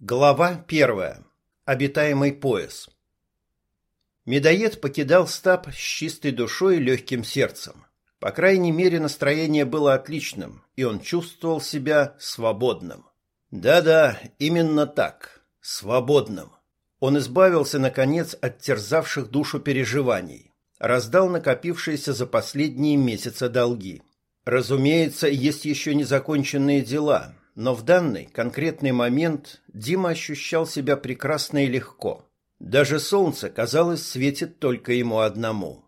Глава первая. Обитаемый пояс. Медоед покидал стаб с чистой душой и легким сердцем. По крайней мере, настроение было отличным, и он чувствовал себя свободным. Да-да, именно так. Свободным. Он избавился, наконец, от терзавших душу переживаний. Раздал накопившиеся за последние месяцы долги. Разумеется, есть еще незаконченные дела, но в данный конкретный момент Дима ощущал себя прекрасно и легко. Даже солнце, казалось, светит только ему одному.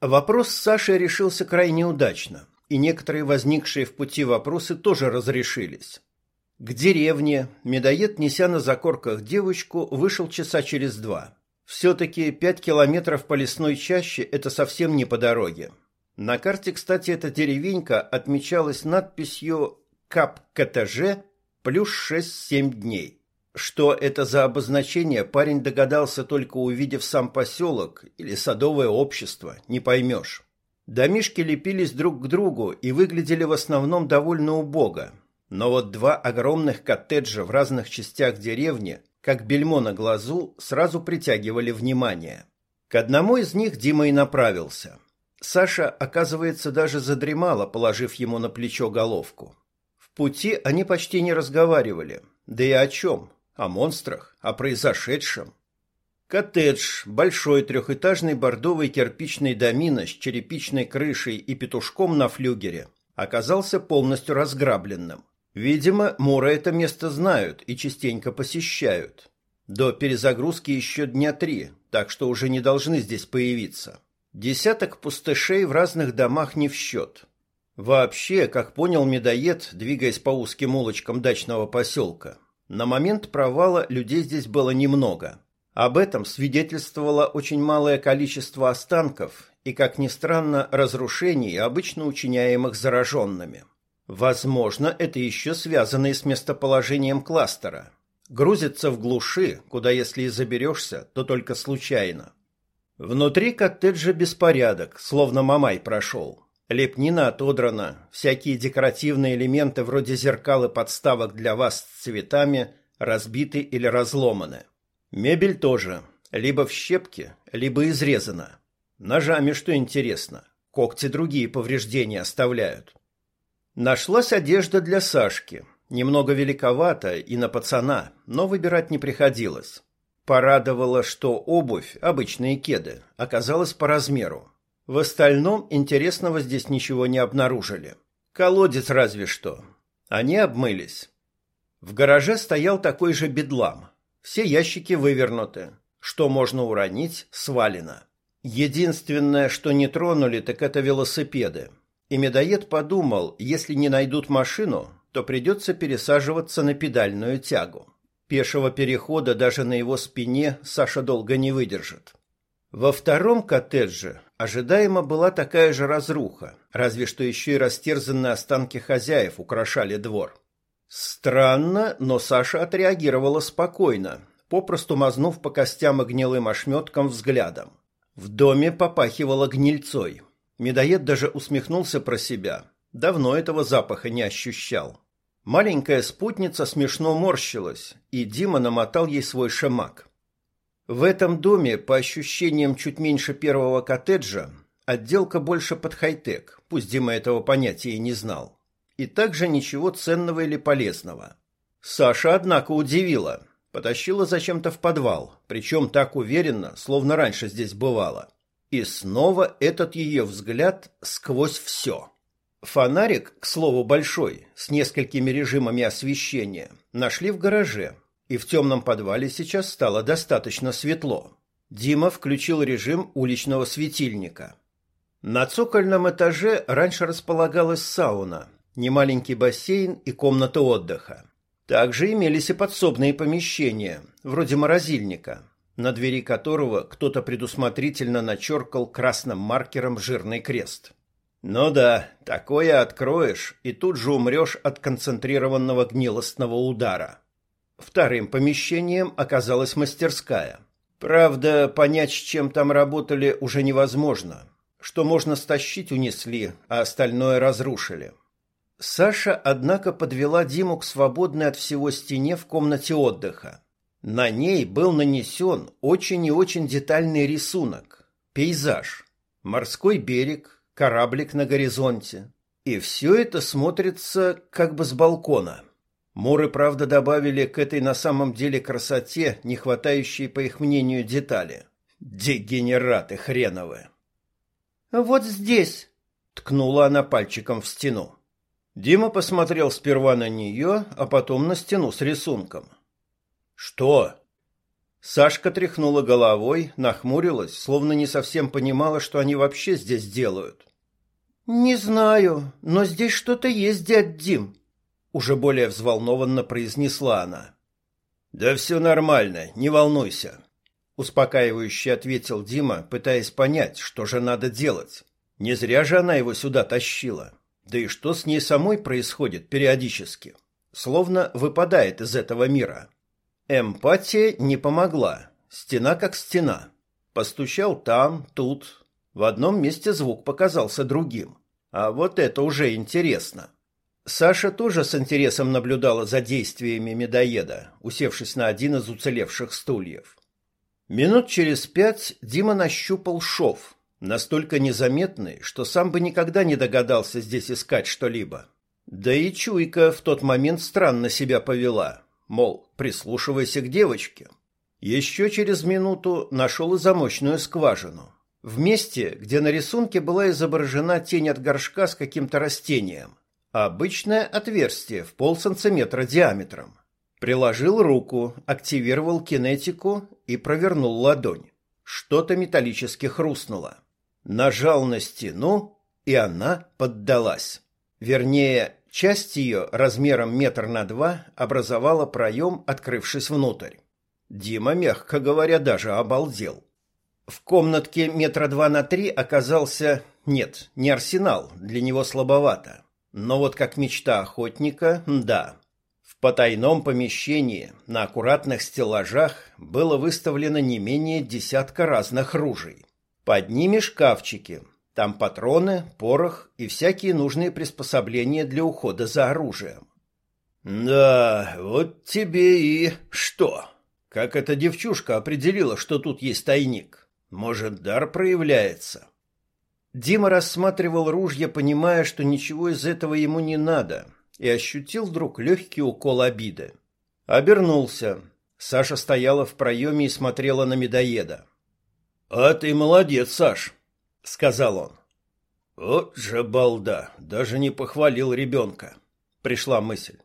Вопрос с Сашей решился крайне удачно, и некоторые возникшие в пути вопросы тоже разрешились. К деревне медоед, неся на закорках девочку, вышел часа через два. Все-таки пять километров по лесной чаще – это совсем не по дороге. На карте, кстати, эта деревенька отмечалась надписью кап КТЖ плюс 6-7 дней. Что это за обозначение, парень догадался только увидев сам поселок или садовое общество, не поймешь. Домишки лепились друг к другу и выглядели в основном довольно убого. Но вот два огромных коттеджа в разных частях деревни, как бельмо на глазу, сразу притягивали внимание. К одному из них Дима и направился. Саша, оказывается, даже задремала, положив ему на плечо головку пути они почти не разговаривали. Да и о чем? О монстрах, о произошедшем. Коттедж, большой трехэтажный бордовый кирпичный домино с черепичной крышей и петушком на флюгере, оказался полностью разграбленным. Видимо, Мура это место знают и частенько посещают. До перезагрузки еще дня три, так что уже не должны здесь появиться. Десяток пустышей в разных домах не в счет. Вообще, как понял медоед, двигаясь по узким улочкам дачного поселка, на момент провала людей здесь было немного. Об этом свидетельствовало очень малое количество останков и, как ни странно, разрушений, обычно учиняемых зараженными. Возможно, это еще связано и с местоположением кластера. Грузится в глуши, куда если и заберешься, то только случайно. Внутри коттеджа беспорядок, словно Мамай прошел. Лепнина отодрана, всякие декоративные элементы вроде зеркал и подставок для вас с цветами разбиты или разломаны. Мебель тоже, либо в щепки, либо изрезана. Ножами, что интересно, когти другие повреждения оставляют. Нашлась одежда для Сашки, немного великовата и на пацана, но выбирать не приходилось. Порадовало, что обувь, обычные кеды, оказалась по размеру. В остальном интересного здесь ничего не обнаружили. Колодец разве что. Они обмылись. В гараже стоял такой же бедлам. Все ящики вывернуты. Что можно уронить, свалено. Единственное, что не тронули, так это велосипеды. И медоед подумал, если не найдут машину, то придется пересаживаться на педальную тягу. Пешего перехода даже на его спине Саша долго не выдержит. Во втором коттедже ожидаемо была такая же разруха, разве что еще и растерзанные останки хозяев украшали двор. Странно, но Саша отреагировала спокойно, попросту мазнув по костям и гнилым ошметкам взглядом. В доме попахивало гнильцой. Медоед даже усмехнулся про себя. Давно этого запаха не ощущал. Маленькая спутница смешно морщилась, и Дима намотал ей свой шамак. В этом доме, по ощущениям чуть меньше первого коттеджа, отделка больше под хай-тек, пусть Дима этого понятия и не знал. И также ничего ценного или полезного. Саша, однако, удивила. Потащила зачем-то в подвал, причем так уверенно, словно раньше здесь бывало. И снова этот ее взгляд сквозь все. Фонарик, к слову, большой, с несколькими режимами освещения, нашли в гараже, и в темном подвале сейчас стало достаточно светло. Дима включил режим уличного светильника. На цокольном этаже раньше располагалась сауна, немаленький бассейн и комната отдыха. Также имелись и подсобные помещения, вроде морозильника, на двери которого кто-то предусмотрительно начеркал красным маркером жирный крест. Ну да, такое откроешь, и тут же умрешь от концентрированного гнилостного удара. Вторым помещением оказалась мастерская. Правда, понять, чем там работали, уже невозможно. Что можно стащить, унесли, а остальное разрушили. Саша, однако, подвела Диму к свободной от всего стене в комнате отдыха. На ней был нанесен очень и очень детальный рисунок. Пейзаж. Морской берег, кораблик на горизонте. И все это смотрится как бы с балкона. Муры, правда, добавили к этой на самом деле красоте не хватающие, по их мнению, детали. Дегенераты хреновые. «Вот здесь», — ткнула она пальчиком в стену. Дима посмотрел сперва на нее, а потом на стену с рисунком. «Что?» Сашка тряхнула головой, нахмурилась, словно не совсем понимала, что они вообще здесь делают. «Не знаю, но здесь что-то есть, дядь Дим», — уже более взволнованно произнесла она. «Да все нормально, не волнуйся», — успокаивающе ответил Дима, пытаясь понять, что же надо делать. Не зря же она его сюда тащила. Да и что с ней самой происходит периодически? Словно выпадает из этого мира. Эмпатия не помогла. Стена как стена. Постучал там, тут. В одном месте звук показался другим. А вот это уже интересно. Саша тоже с интересом наблюдала за действиями медоеда, усевшись на один из уцелевших стульев. Минут через пять Дима нащупал шов, настолько незаметный, что сам бы никогда не догадался здесь искать что-либо. Да и чуйка в тот момент странно себя повела, мол, прислушивайся к девочке. Еще через минуту нашел и замочную скважину. В месте, где на рисунке была изображена тень от горшка с каким-то растением. Обычное отверстие в полсантиметра диаметром. Приложил руку, активировал кинетику и провернул ладонь. Что-то металлически хрустнуло. Нажал на стену, и она поддалась. Вернее, часть ее размером метр на два образовала проем, открывшись внутрь. Дима, мягко говоря, даже обалдел. В комнатке метра два на три оказался... Нет, не арсенал, для него слабовато. Но вот как мечта охотника, да. В потайном помещении на аккуратных стеллажах было выставлено не менее десятка разных ружей. Под ними шкафчики. Там патроны, порох и всякие нужные приспособления для ухода за оружием. Да, вот тебе и что? Как эта девчушка определила, что тут есть тайник? Может, дар проявляется? Дима рассматривал ружья, понимая, что ничего из этого ему не надо, и ощутил вдруг легкий укол обиды. Обернулся. Саша стояла в проеме и смотрела на медоеда. «А ты молодец, Саш», — сказал он. «Вот же балда, даже не похвалил ребенка», — пришла мысль.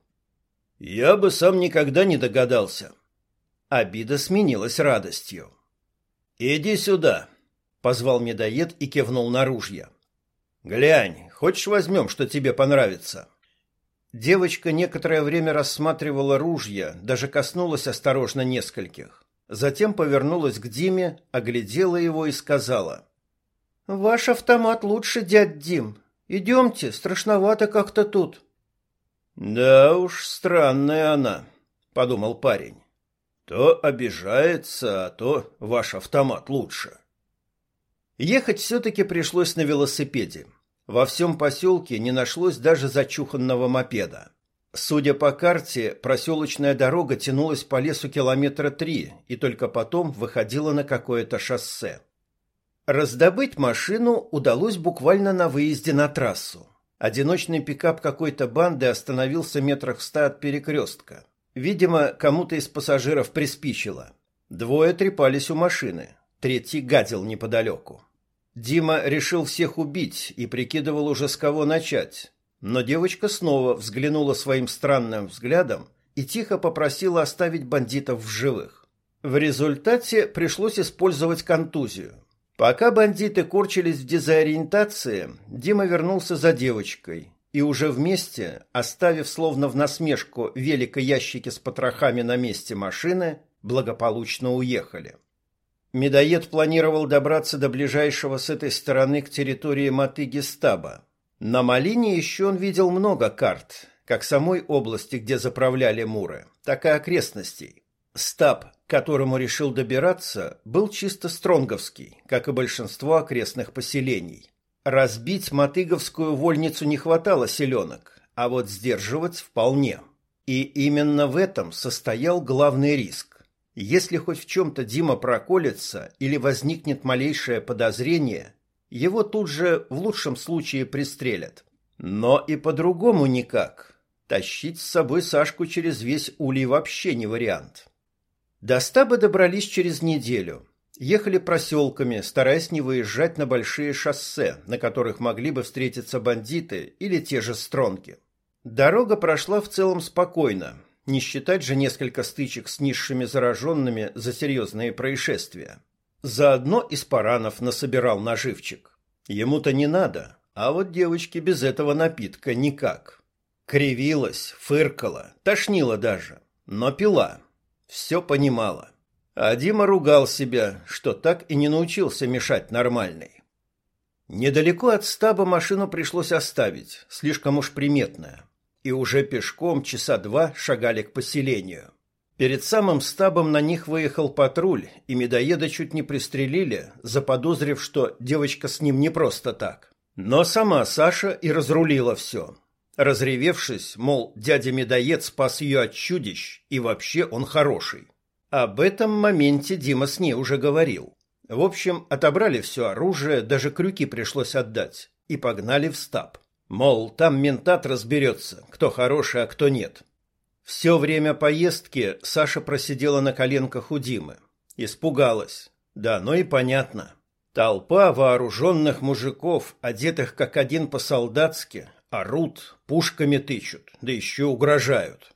«Я бы сам никогда не догадался». Обида сменилась радостью. «Иди сюда», — позвал медоед и кивнул на ружья. «Глянь, хочешь возьмем, что тебе понравится?» Девочка некоторое время рассматривала ружья, даже коснулась осторожно нескольких. Затем повернулась к Диме, оглядела его и сказала. «Ваш автомат лучше, дядь Дим. Идемте, страшновато как-то тут». «Да уж, странная она», — подумал парень. «То обижается, а то ваш автомат лучше». Ехать все-таки пришлось на велосипеде. Во всем поселке не нашлось даже зачуханного мопеда. Судя по карте, проселочная дорога тянулась по лесу километра три и только потом выходила на какое-то шоссе. Раздобыть машину удалось буквально на выезде на трассу. Одиночный пикап какой-то банды остановился метрах в ста от перекрестка. Видимо, кому-то из пассажиров приспичило. Двое трепались у машины, третий гадил неподалеку. Дима решил всех убить и прикидывал уже с кого начать, но девочка снова взглянула своим странным взглядом и тихо попросила оставить бандитов в живых. В результате пришлось использовать контузию. Пока бандиты корчились в дезориентации, Дима вернулся за девочкой, и уже вместе, оставив словно в насмешку велико ящики с потрохами на месте машины, благополучно уехали. Медоед планировал добраться до ближайшего с этой стороны к территории Мотыги-Стаба, на Малине еще он видел много карт, как самой области, где заправляли муры, так и окрестностей. Стаб, к которому решил добираться, был чисто стронговский, как и большинство окрестных поселений. Разбить мотыговскую вольницу не хватало селенок, а вот сдерживать вполне. И именно в этом состоял главный риск. Если хоть в чем-то Дима проколется или возникнет малейшее подозрение, его тут же в лучшем случае пристрелят. Но и по-другому никак. Тащить с собой Сашку через весь улей вообще не вариант. До стаба добрались через неделю. Ехали проселками, стараясь не выезжать на большие шоссе, на которых могли бы встретиться бандиты или те же стронки. Дорога прошла в целом спокойно, не считать же несколько стычек с низшими зараженными за серьезные происшествия. Заодно из паранов насобирал наживчик. Ему-то не надо, а вот девочке без этого напитка никак. Кривилась, фыркала, тошнила даже, но пила. Все понимала. А Дима ругал себя, что так и не научился мешать нормальной. Недалеко от стаба машину пришлось оставить, слишком уж приметная и уже пешком часа два шагали к поселению. Перед самым стабом на них выехал патруль, и медоеда чуть не пристрелили, заподозрив, что девочка с ним не просто так. Но сама Саша и разрулила все. Разревевшись, мол, дядя-медоед спас ее от чудищ, и вообще он хороший. Об этом моменте Дима с ней уже говорил. В общем, отобрали все оружие, даже крюки пришлось отдать, и погнали в стаб. Мол, там ментат разберется, кто хороший, а кто нет. Все время поездки Саша просидела на коленках у Димы. Испугалась. Да, ну и понятно. Толпа вооруженных мужиков, одетых как один по-солдатски, орут, пушками тычут, да еще угрожают.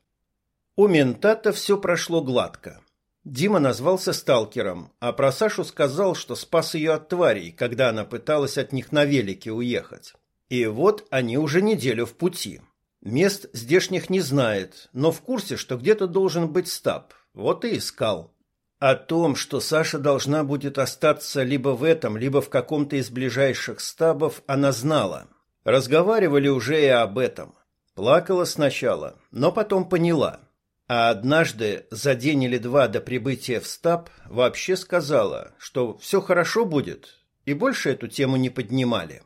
У ментата все прошло гладко. Дима назвался сталкером, а про Сашу сказал, что спас ее от тварей, когда она пыталась от них на велике уехать. И вот они уже неделю в пути. Мест здешних не знает, но в курсе, что где-то должен быть стаб. Вот и искал. О том, что Саша должна будет остаться либо в этом, либо в каком-то из ближайших стабов, она знала. Разговаривали уже и об этом. Плакала сначала, но потом поняла. А однажды, за день или два до прибытия в стаб, вообще сказала, что все хорошо будет, и больше эту тему не поднимали.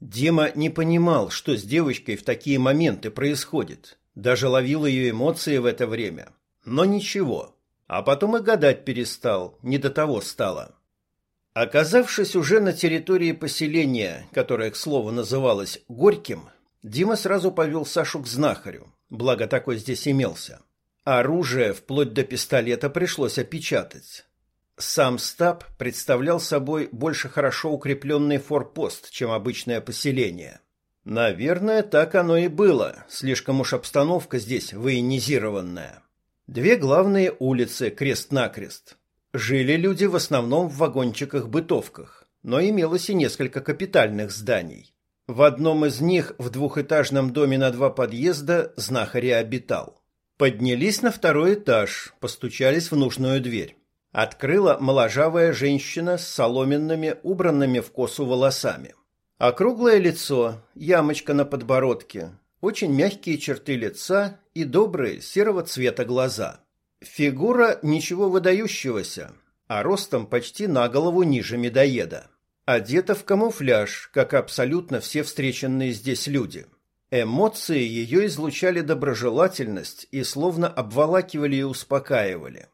Дима не понимал, что с девочкой в такие моменты происходит. Даже ловил ее эмоции в это время. Но ничего. А потом и гадать перестал, не до того стало. Оказавшись уже на территории поселения, которое, к слову, называлось Горьким, Дима сразу повел Сашу к знахарю, благо такой здесь имелся. Оружие, вплоть до пистолета, пришлось опечатать. Сам стаб представлял собой больше хорошо укрепленный форпост, чем обычное поселение. Наверное, так оно и было, слишком уж обстановка здесь военизированная. Две главные улицы крест-накрест. Жили люди в основном в вагончиках-бытовках, но имелось и несколько капитальных зданий. В одном из них, в двухэтажном доме на два подъезда, знахарь обитал. Поднялись на второй этаж, постучались в нужную дверь. Открыла моложавая женщина с соломенными, убранными в косу волосами. Округлое лицо, ямочка на подбородке, очень мягкие черты лица и добрые серого цвета глаза. Фигура ничего выдающегося, а ростом почти на голову ниже медоеда. Одета в камуфляж, как абсолютно все встреченные здесь люди. Эмоции ее излучали доброжелательность и словно обволакивали и успокаивали.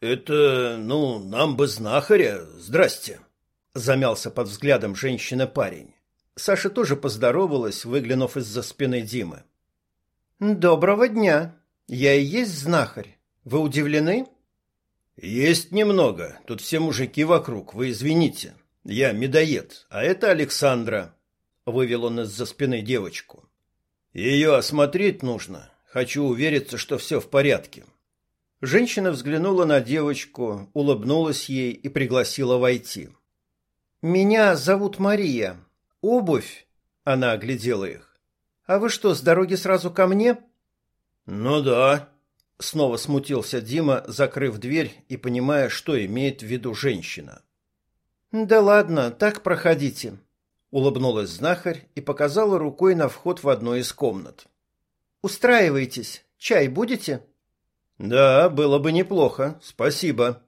«Это, ну, нам бы знахаря. Здрасте!» Замялся под взглядом женщины парень. Саша тоже поздоровалась, выглянув из-за спины Димы. «Доброго дня. Я и есть знахарь. Вы удивлены?» «Есть немного. Тут все мужики вокруг. Вы извините. Я медоед, а это Александра», — вывел он из-за спины девочку. «Ее осмотреть нужно. Хочу увериться, что все в порядке. Женщина взглянула на девочку, улыбнулась ей и пригласила войти. «Меня зовут Мария. Обувь?» Она оглядела их. «А вы что, с дороги сразу ко мне?» «Ну да», — снова смутился Дима, закрыв дверь и понимая, что имеет в виду женщина. «Да ладно, так проходите», — улыбнулась знахарь и показала рукой на вход в одну из комнат. «Устраивайтесь. Чай будете?» Да, было бы неплохо. Спасибо.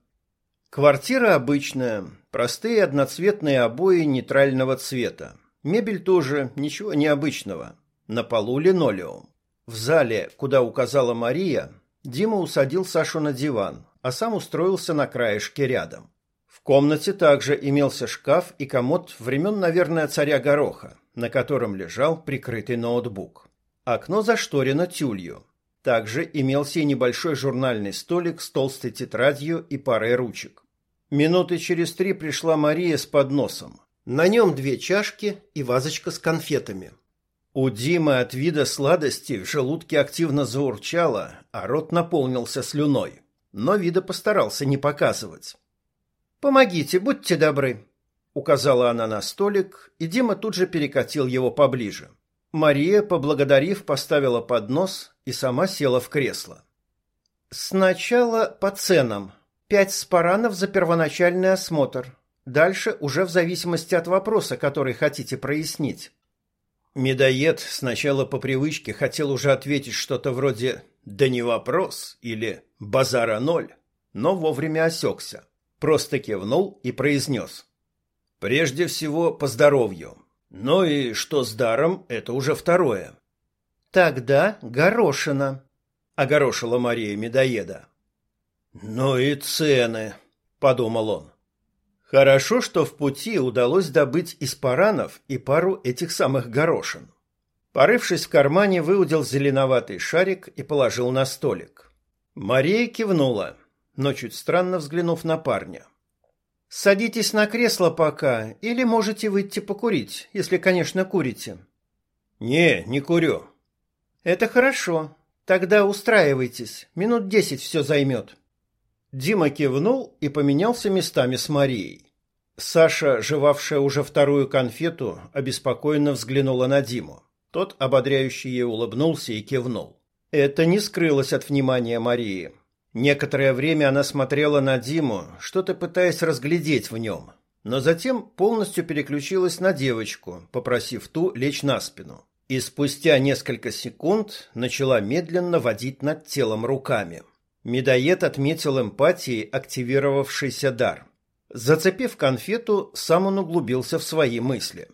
Квартира обычная, простые одноцветные обои нейтрального цвета. Мебель тоже ничего необычного. На полу линолеум. В зале, куда указала Мария, Дима усадил Сашу на диван, а сам устроился на краешке рядом. В комнате также имелся шкаф и комод времен, наверное, царя Гороха, на котором лежал прикрытый ноутбук. Окно зашторено тюлью. Также имелся и небольшой журнальный столик с толстой тетрадью и парой ручек. Минуты через три пришла Мария с подносом. На нем две чашки и вазочка с конфетами. У Димы от вида сладости в желудке активно заурчало, а рот наполнился слюной. Но вида постарался не показывать. «Помогите, будьте добры», — указала она на столик, и Дима тут же перекатил его поближе. Мария, поблагодарив, поставила поднос и сама села в кресло. «Сначала по ценам. Пять спаранов за первоначальный осмотр. Дальше уже в зависимости от вопроса, который хотите прояснить. Медоед сначала по привычке хотел уже ответить что-то вроде «да не вопрос» или «базара ноль», но вовремя осекся, просто кивнул и произнес. «Прежде всего по здоровью. Ну и что с даром, это уже второе». «Тогда горошина», — огорошила Мария Медоеда. «Ну и цены», — подумал он. Хорошо, что в пути удалось добыть из паранов и пару этих самых горошин. Порывшись в кармане, выудил зеленоватый шарик и положил на столик. Мария кивнула, но чуть странно взглянув на парня. «Садитесь на кресло пока, или можете выйти покурить, если, конечно, курите». «Не, не курю». «Это хорошо. Тогда устраивайтесь. Минут десять все займет». Дима кивнул и поменялся местами с Марией. Саша, жевавшая уже вторую конфету, обеспокоенно взглянула на Диму. Тот ободряюще ей улыбнулся и кивнул. Это не скрылось от внимания Марии. Некоторое время она смотрела на Диму, что-то пытаясь разглядеть в нем, но затем полностью переключилась на девочку, попросив ту лечь на спину. И спустя несколько секунд начала медленно водить над телом руками. Медоед отметил эмпатией активировавшийся дар. Зацепив конфету, сам он углубился в свои мысли.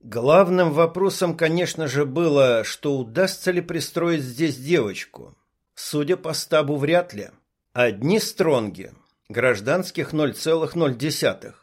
Главным вопросом, конечно же, было, что удастся ли пристроить здесь девочку. Судя по стабу, вряд ли. Одни стронги, гражданских 0,0.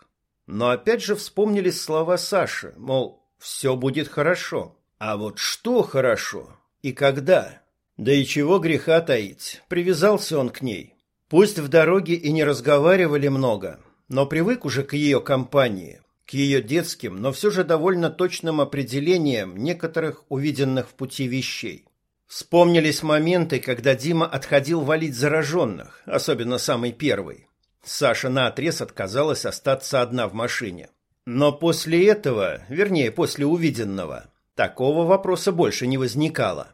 Но опять же вспомнились слова Саши, мол, все будет хорошо. А вот что хорошо и когда? Да и чего греха таить, привязался он к ней. Пусть в дороге и не разговаривали много, но привык уже к ее компании, к ее детским, но все же довольно точным определениям некоторых увиденных в пути вещей. Вспомнились моменты, когда Дима отходил валить зараженных, особенно самый первый. Саша наотрез отказалась остаться одна в машине. Но после этого, вернее, после увиденного, такого вопроса больше не возникало.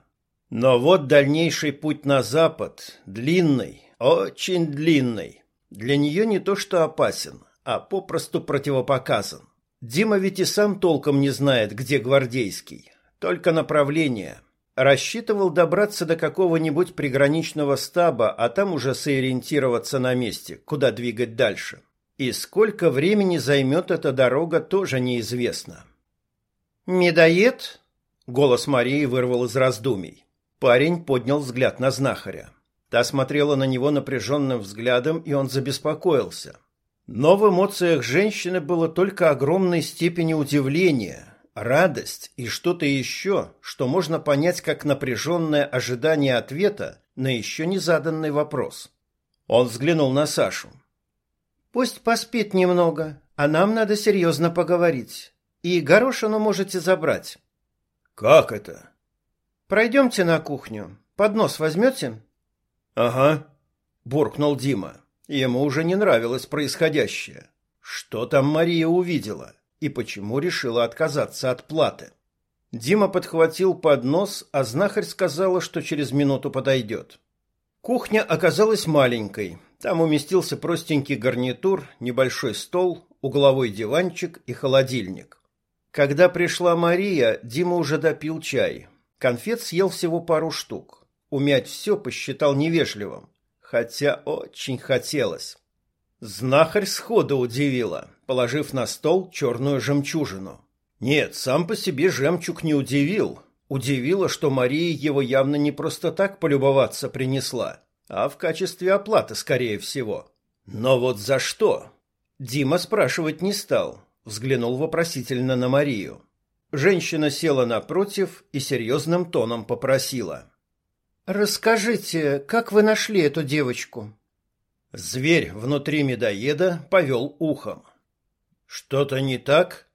Но вот дальнейший путь на запад, длинный, очень длинный, для нее не то что опасен, а попросту противопоказан. Дима ведь и сам толком не знает, где гвардейский, только направление. Рассчитывал добраться до какого-нибудь приграничного стаба, а там уже сориентироваться на месте, куда двигать дальше. И сколько времени займет эта дорога, тоже неизвестно. «Медоед?» — голос Марии вырвал из раздумий. Парень поднял взгляд на знахаря. Та смотрела на него напряженным взглядом, и он забеспокоился. Но в эмоциях женщины было только огромной степени удивления, радость и что-то еще, что можно понять как напряженное ожидание ответа на еще не заданный вопрос. Он взглянул на Сашу. «Пусть поспит немного, а нам надо серьезно поговорить. И горошину можете забрать». «Как это?» Пройдемте на кухню. Поднос возьмете?» «Ага», — буркнул Дима. Ему уже не нравилось происходящее. Что там Мария увидела и почему решила отказаться от платы? Дима подхватил поднос, а знахарь сказала, что через минуту подойдет. Кухня оказалась маленькой. Там уместился простенький гарнитур, небольшой стол, угловой диванчик и холодильник. Когда пришла Мария, Дима уже допил чай, Конфет съел всего пару штук. Умять все посчитал невежливым, хотя очень хотелось. Знахарь сходу удивила, положив на стол черную жемчужину. Нет, сам по себе жемчуг не удивил, Удивило, что Мария его явно не просто так полюбоваться принесла, а в качестве оплаты, скорее всего. Но вот за что? Дима спрашивать не стал, взглянул вопросительно на Марию. Женщина села напротив и серьезным тоном попросила. «Расскажите, как вы нашли эту девочку?» Зверь внутри медоеда повел ухом. «Что-то не так?»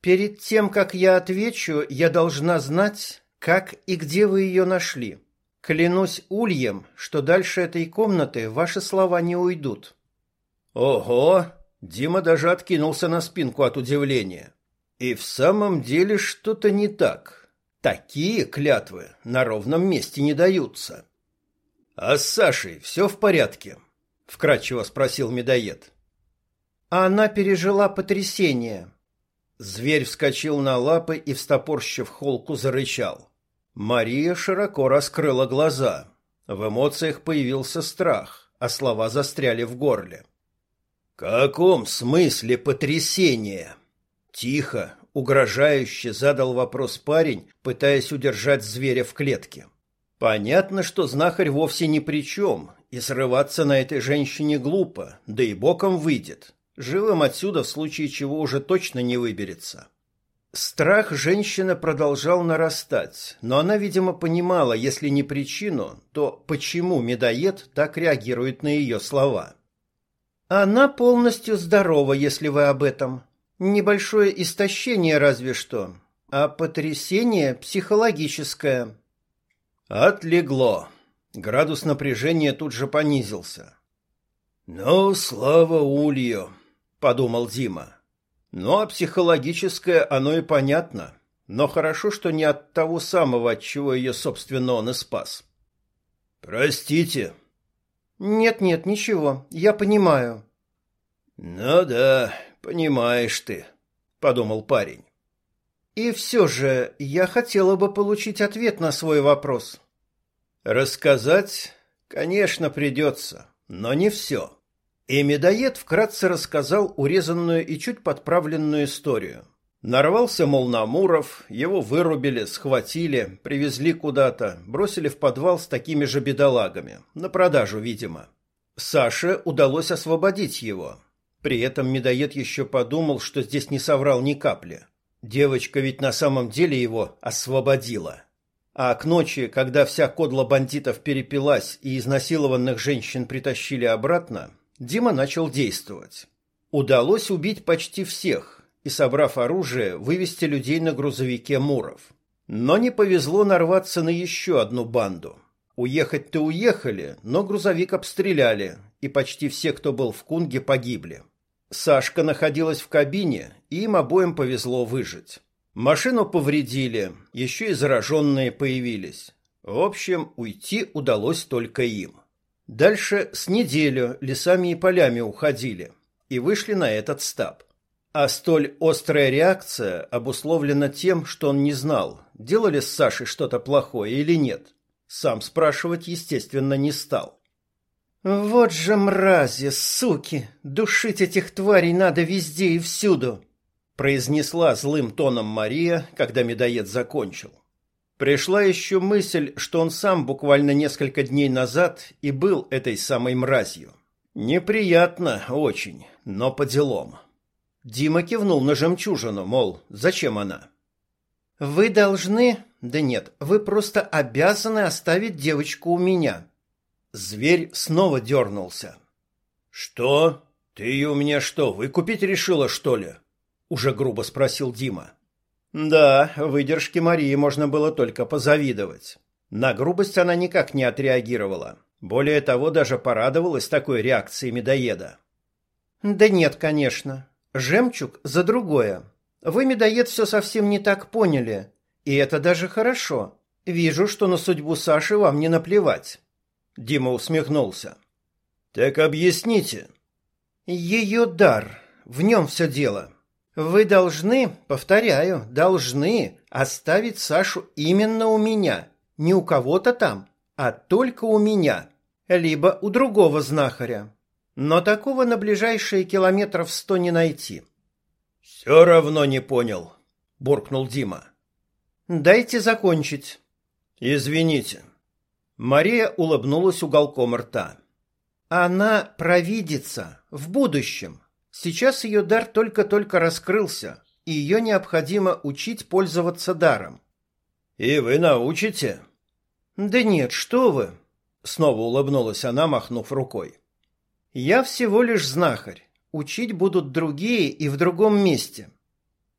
«Перед тем, как я отвечу, я должна знать, как и где вы ее нашли. Клянусь ульем, что дальше этой комнаты ваши слова не уйдут». «Ого!» Дима даже откинулся на спинку от удивления. «И в самом деле что-то не так. Такие клятвы на ровном месте не даются». «А с Сашей все в порядке?» — вкратчиво спросил медоед. «Она пережила потрясение». Зверь вскочил на лапы и, встопорщив холку, зарычал. Мария широко раскрыла глаза. В эмоциях появился страх, а слова застряли в горле. «Каком смысле потрясение?» Тихо, угрожающе задал вопрос парень, пытаясь удержать зверя в клетке. Понятно, что знахарь вовсе ни при чем, и срываться на этой женщине глупо, да и боком выйдет. Живым отсюда в случае чего уже точно не выберется. Страх женщины продолжал нарастать, но она, видимо, понимала, если не причину, то почему медоед так реагирует на ее слова. Она полностью здорова, если вы об этом. Небольшое истощение разве что, а потрясение психологическое. Отлегло. Градус напряжения тут же понизился. Ну, слава улью, подумал Дима. Ну, а психологическое оно и понятно. Но хорошо, что не от того самого, от чего ее, собственно, он и спас. Простите, нет-нет, ничего, я понимаю. Ну да, понимаешь ты, подумал парень. И все же я хотела бы получить ответ на свой вопрос. Рассказать, конечно, придется, но не все. И медоед вкратце рассказал урезанную и чуть подправленную историю. Нарвался, мол, на Муров, его вырубили, схватили, привезли куда-то, бросили в подвал с такими же бедолагами, на продажу, видимо. Саше удалось освободить его. При этом медоед еще подумал, что здесь не соврал ни капли. Девочка ведь на самом деле его освободила. А к ночи, когда вся кодла бандитов перепилась и изнасилованных женщин притащили обратно, Дима начал действовать. Удалось убить почти всех, и, собрав оружие, вывести людей на грузовике Муров. Но не повезло нарваться на еще одну банду. Уехать-то уехали, но грузовик обстреляли, и почти все, кто был в Кунге, погибли. Сашка находилась в кабине, и им обоим повезло выжить. Машину повредили, еще и зараженные появились. В общем, уйти удалось только им. Дальше с неделю лесами и полями уходили и вышли на этот стаб. А столь острая реакция обусловлена тем, что он не знал, делали с Сашей что-то плохое или нет. Сам спрашивать, естественно, не стал. «Вот же мрази, суки! Душить этих тварей надо везде и всюду!» произнесла злым тоном Мария, когда медоед закончил. Пришла еще мысль, что он сам буквально несколько дней назад и был этой самой мразью. Неприятно очень, но по делам. Дима кивнул на жемчужину, мол, зачем она? Вы должны... Да нет, вы просто обязаны оставить девочку у меня. Зверь снова дернулся. Что? Ты ее у меня что, выкупить решила, что ли? Уже грубо спросил Дима. Да, выдержке Марии можно было только позавидовать. На грубость она никак не отреагировала. Более того, даже порадовалась такой реакции медоеда. Да нет, конечно. Жемчуг за другое. Вы, медоед, все совсем не так поняли. И это даже хорошо. Вижу, что на судьбу Саши вам не наплевать. Дима усмехнулся. Так объясните. Ее дар. В нем все дело. Вы должны, повторяю, должны оставить Сашу именно у меня. Не у кого-то там, а только у меня. Либо у другого знахаря. Но такого на ближайшие километров сто не найти. Все равно не понял, буркнул Дима. Дайте закончить. Извините. Мария улыбнулась уголком рта. Она провидится в будущем. Сейчас ее дар только-только раскрылся, и ее необходимо учить пользоваться даром. И вы научите? Да нет, что вы? Снова улыбнулась она, махнув рукой. Я всего лишь знахарь. Учить будут другие и в другом месте.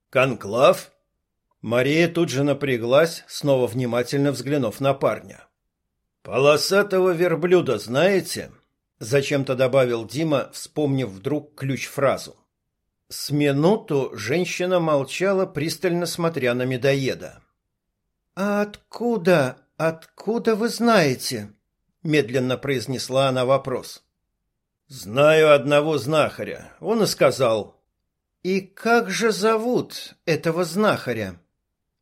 Конклав? Мария тут же напряглась, снова внимательно взглянув на парня. Полосатого верблюда знаете? Зачем-то добавил Дима, вспомнив вдруг ключ-фразу. С минуту женщина молчала, пристально смотря на медоеда. «А откуда, откуда вы знаете?» — медленно произнесла она вопрос. «Знаю одного знахаря. Он и сказал». «И как же зовут этого знахаря?»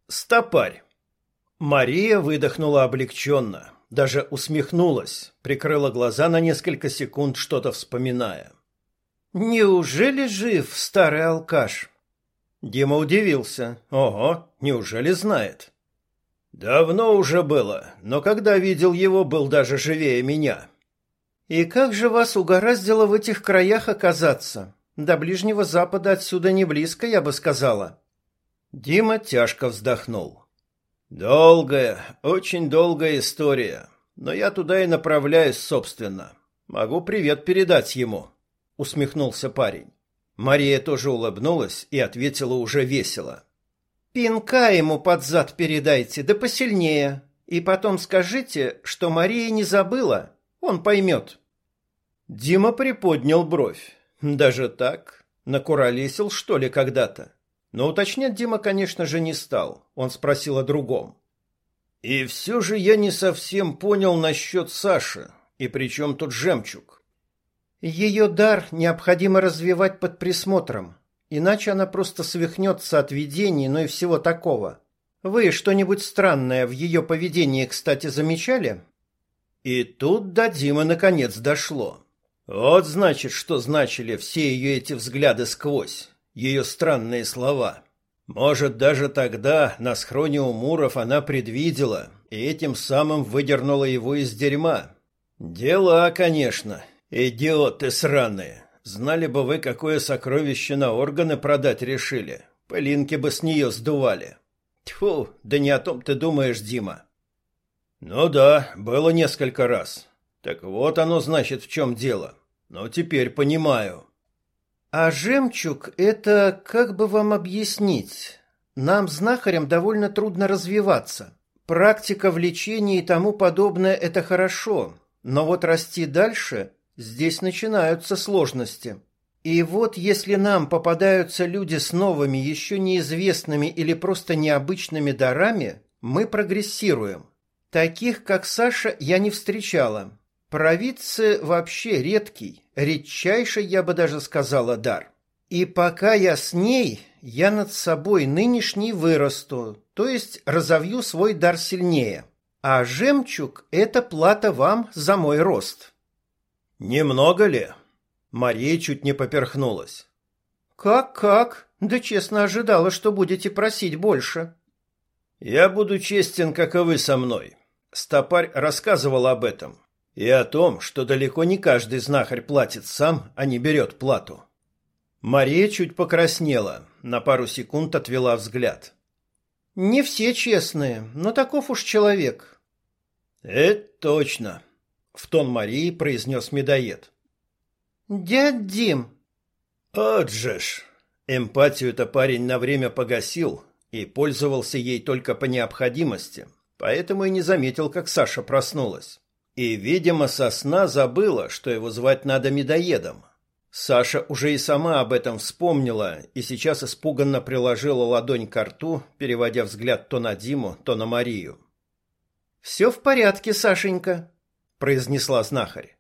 «Стопарь». Мария выдохнула облегченно даже усмехнулась, прикрыла глаза на несколько секунд, что-то вспоминая. «Неужели жив старый алкаш?» Дима удивился. «Ого, неужели знает?» «Давно уже было, но когда видел его, был даже живее меня». «И как же вас угораздило в этих краях оказаться? До Ближнего Запада отсюда не близко, я бы сказала». Дима тяжко вздохнул. Долгая, очень долгая история, но я туда и направляюсь, собственно. Могу привет передать ему, усмехнулся парень. Мария тоже улыбнулась и ответила уже весело. Пинка ему под зад передайте, да посильнее. И потом скажите, что Мария не забыла. Он поймет. Дима приподнял бровь. Даже так? Накуролесил, что ли, когда-то? Но уточнять Дима, конечно же, не стал. Он спросил о другом. И все же я не совсем понял насчет Саши. И при чем тут жемчуг? Ее дар необходимо развивать под присмотром. Иначе она просто свихнется от видений, ну и всего такого. Вы что-нибудь странное в ее поведении, кстати, замечали? И тут до Димы наконец дошло. Вот значит, что значили все ее эти взгляды сквозь ее странные слова. Может, даже тогда на схроне у Муров она предвидела и этим самым выдернула его из дерьма. Дела, конечно, идиоты сраные. Знали бы вы, какое сокровище на органы продать решили. Пылинки бы с нее сдували. Тьфу, да не о том ты думаешь, Дима. Ну да, было несколько раз. Так вот оно значит в чем дело. Но теперь понимаю. А жемчуг — это, как бы вам объяснить, нам, знахарям, довольно трудно развиваться. Практика в лечении и тому подобное — это хорошо, но вот расти дальше — здесь начинаются сложности. И вот если нам попадаются люди с новыми, еще неизвестными или просто необычными дарами, мы прогрессируем. Таких, как Саша, я не встречала. Провидцы вообще редкий, редчайший, я бы даже сказала, дар. И пока я с ней, я над собой нынешний вырасту, то есть разовью свой дар сильнее. А жемчуг — это плата вам за мой рост. Немного ли? Мария чуть не поперхнулась. Как-как? Да честно ожидала, что будете просить больше. Я буду честен, как и вы со мной. Стопарь рассказывал об этом и о том, что далеко не каждый знахарь платит сам, а не берет плату. Мария чуть покраснела, на пару секунд отвела взгляд. «Не все честные, но таков уж человек». «Это точно», — в тон Марии произнес медоед. «Дядь Дим». «От же ж!» Эмпатию-то парень на время погасил и пользовался ей только по необходимости, поэтому и не заметил, как Саша проснулась. И, видимо, сосна забыла, что его звать надо медоедом. Саша уже и сама об этом вспомнила и сейчас испуганно приложила ладонь к рту, переводя взгляд то на Диму, то на Марию. «Все в порядке, Сашенька», — произнесла знахарь.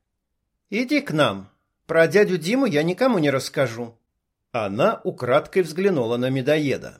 «Иди к нам. Про дядю Диму я никому не расскажу». Она украдкой взглянула на медоеда.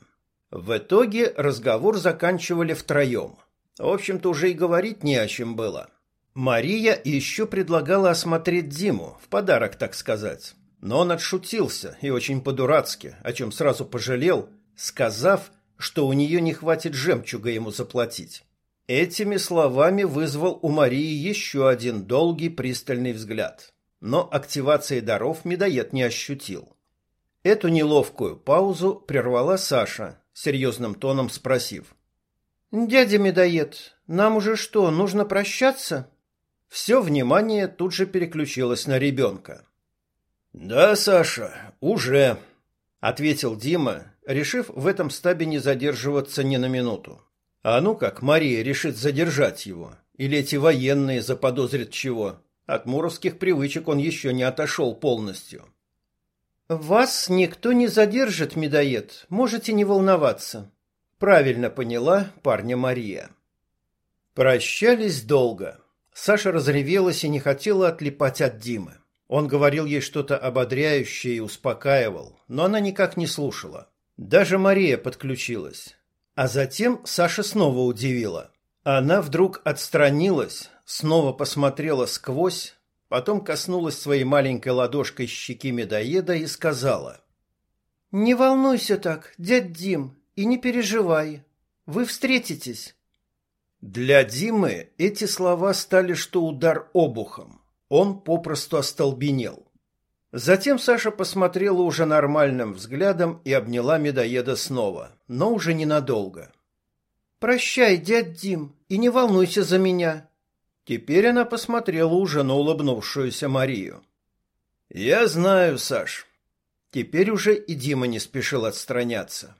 В итоге разговор заканчивали втроем. В общем-то, уже и говорить не о чем было. — Мария еще предлагала осмотреть Диму, в подарок, так сказать. Но он отшутился, и очень по-дурацки, о чем сразу пожалел, сказав, что у нее не хватит жемчуга ему заплатить. Этими словами вызвал у Марии еще один долгий пристальный взгляд. Но активации даров медоед не ощутил. Эту неловкую паузу прервала Саша, серьезным тоном спросив. «Дядя медоед, нам уже что, нужно прощаться?» Все внимание тут же переключилось на ребенка. «Да, Саша, уже», — ответил Дима, решив в этом стабе не задерживаться ни на минуту. А ну как Мария решит задержать его, или эти военные заподозрят чего. От муровских привычек он еще не отошел полностью. «Вас никто не задержит, медоед, можете не волноваться», — правильно поняла парня Мария. Прощались долго. Саша разревелась и не хотела отлипать от Димы. Он говорил ей что-то ободряющее и успокаивал, но она никак не слушала. Даже Мария подключилась. А затем Саша снова удивила. Она вдруг отстранилась, снова посмотрела сквозь, потом коснулась своей маленькой ладошкой щеки медоеда и сказала. «Не волнуйся так, дядь Дим, и не переживай. Вы встретитесь. Для Димы эти слова стали что удар обухом. Он попросту остолбенел. Затем Саша посмотрела уже нормальным взглядом и обняла медоеда снова, но уже ненадолго. «Прощай, дядь Дим, и не волнуйся за меня». Теперь она посмотрела уже на улыбнувшуюся Марию. «Я знаю, Саш». Теперь уже и Дима не спешил отстраняться.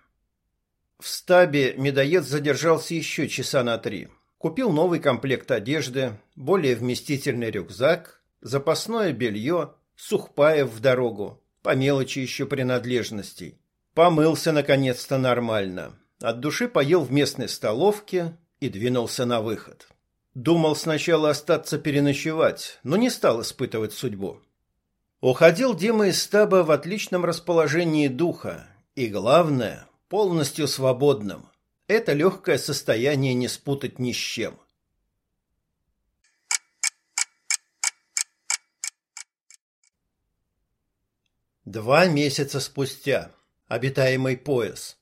В стабе медоед задержался еще часа на три. Купил новый комплект одежды, более вместительный рюкзак, запасное белье, сухпаев в дорогу, по мелочи еще принадлежностей. Помылся наконец-то нормально. От души поел в местной столовке и двинулся на выход. Думал сначала остаться переночевать, но не стал испытывать судьбу. Уходил Дима из стаба в отличном расположении духа и, главное, полностью свободным. Это легкое состояние не спутать ни с чем. Два месяца спустя. Обитаемый пояс.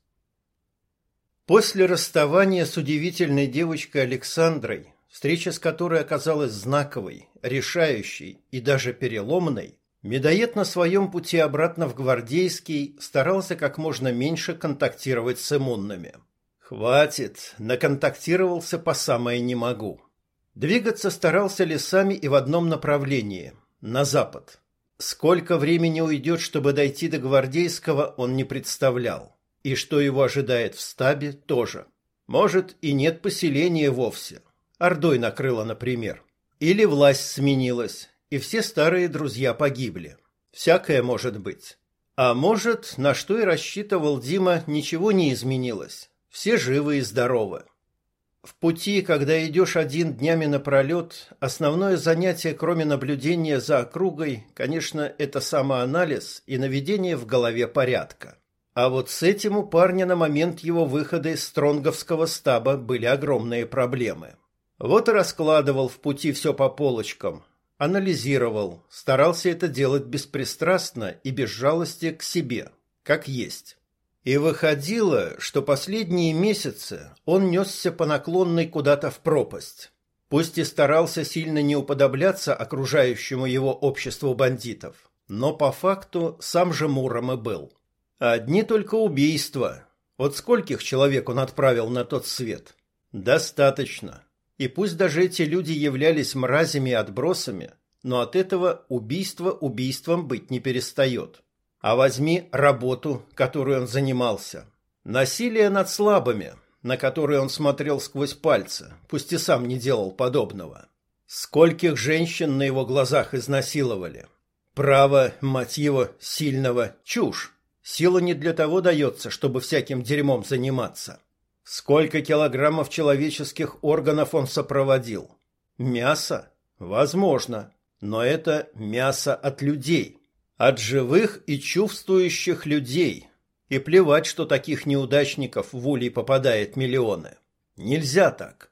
После расставания с удивительной девочкой Александрой, встреча с которой оказалась знаковой, решающей и даже переломной, Медоед на своем пути обратно в Гвардейский старался как можно меньше контактировать с иммунными. Хватит, наконтактировался по самое не могу. Двигаться старался лесами и в одном направлении, на запад. Сколько времени уйдет, чтобы дойти до Гвардейского, он не представлял. И что его ожидает в стабе, тоже. Может, и нет поселения вовсе. Ордой накрыло, например. Или власть сменилась, и все старые друзья погибли. Всякое может быть. А может, на что и рассчитывал Дима, ничего не изменилось. Все живы и здоровы. В пути, когда идешь один днями напролет, основное занятие, кроме наблюдения за округой, конечно, это самоанализ и наведение в голове порядка. А вот с этим у парня на момент его выхода из стронговского стаба были огромные проблемы. Вот и раскладывал в пути все по полочкам, анализировал, старался это делать беспристрастно и без жалости к себе, как есть. И выходило, что последние месяцы он несся по наклонной куда-то в пропасть. Пусть и старался сильно не уподобляться окружающему его обществу бандитов, но по факту сам же Муром и был. Одни только убийства. Вот скольких человек он отправил на тот свет? Достаточно. И пусть даже эти люди являлись мразями и отбросами, но от этого убийство убийством быть не перестает. А возьми работу, которой он занимался. Насилие над слабыми, на которое он смотрел сквозь пальцы, пусть и сам не делал подобного. Скольких женщин на его глазах изнасиловали. Право, его, сильного, чушь. Сила не для того дается, чтобы всяким дерьмом заниматься. Сколько килограммов человеческих органов он сопроводил? Мясо? Возможно. Но это мясо от людей. От живых и чувствующих людей. И плевать, что таких неудачников в улей попадает миллионы. Нельзя так.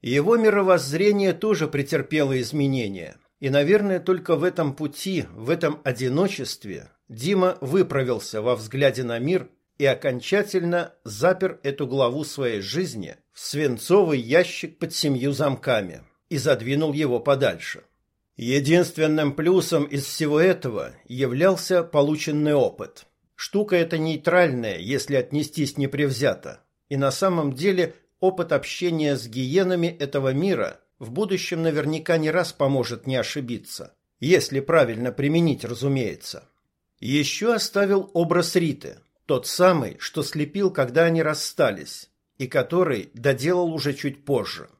Его мировоззрение тоже претерпело изменения. И, наверное, только в этом пути, в этом одиночестве Дима выправился во взгляде на мир и окончательно запер эту главу своей жизни в свинцовый ящик под семью замками и задвинул его подальше. Единственным плюсом из всего этого являлся полученный опыт. Штука эта нейтральная, если отнестись непревзято. И на самом деле опыт общения с гиенами этого мира в будущем наверняка не раз поможет не ошибиться. Если правильно применить, разумеется. Еще оставил образ Риты, тот самый, что слепил, когда они расстались, и который доделал уже чуть позже.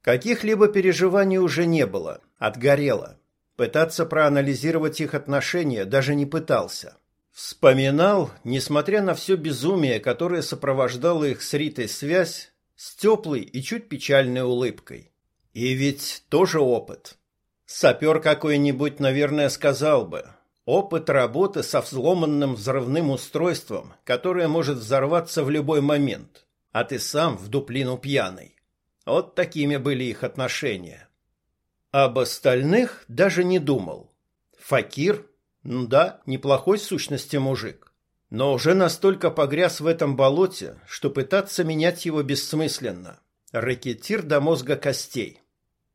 Каких-либо переживаний уже не было, отгорело. Пытаться проанализировать их отношения даже не пытался. Вспоминал, несмотря на все безумие, которое сопровождало их с Ритой связь, с теплой и чуть печальной улыбкой. И ведь тоже опыт. Сапер какой-нибудь, наверное, сказал бы. Опыт работы со взломанным взрывным устройством, которое может взорваться в любой момент, а ты сам в дуплину пьяный. Вот такими были их отношения. Об остальных даже не думал. Факир ну да, неплохой сущности мужик. Но уже настолько погряз в этом болоте, что пытаться менять его бессмысленно. Ракетир до мозга костей.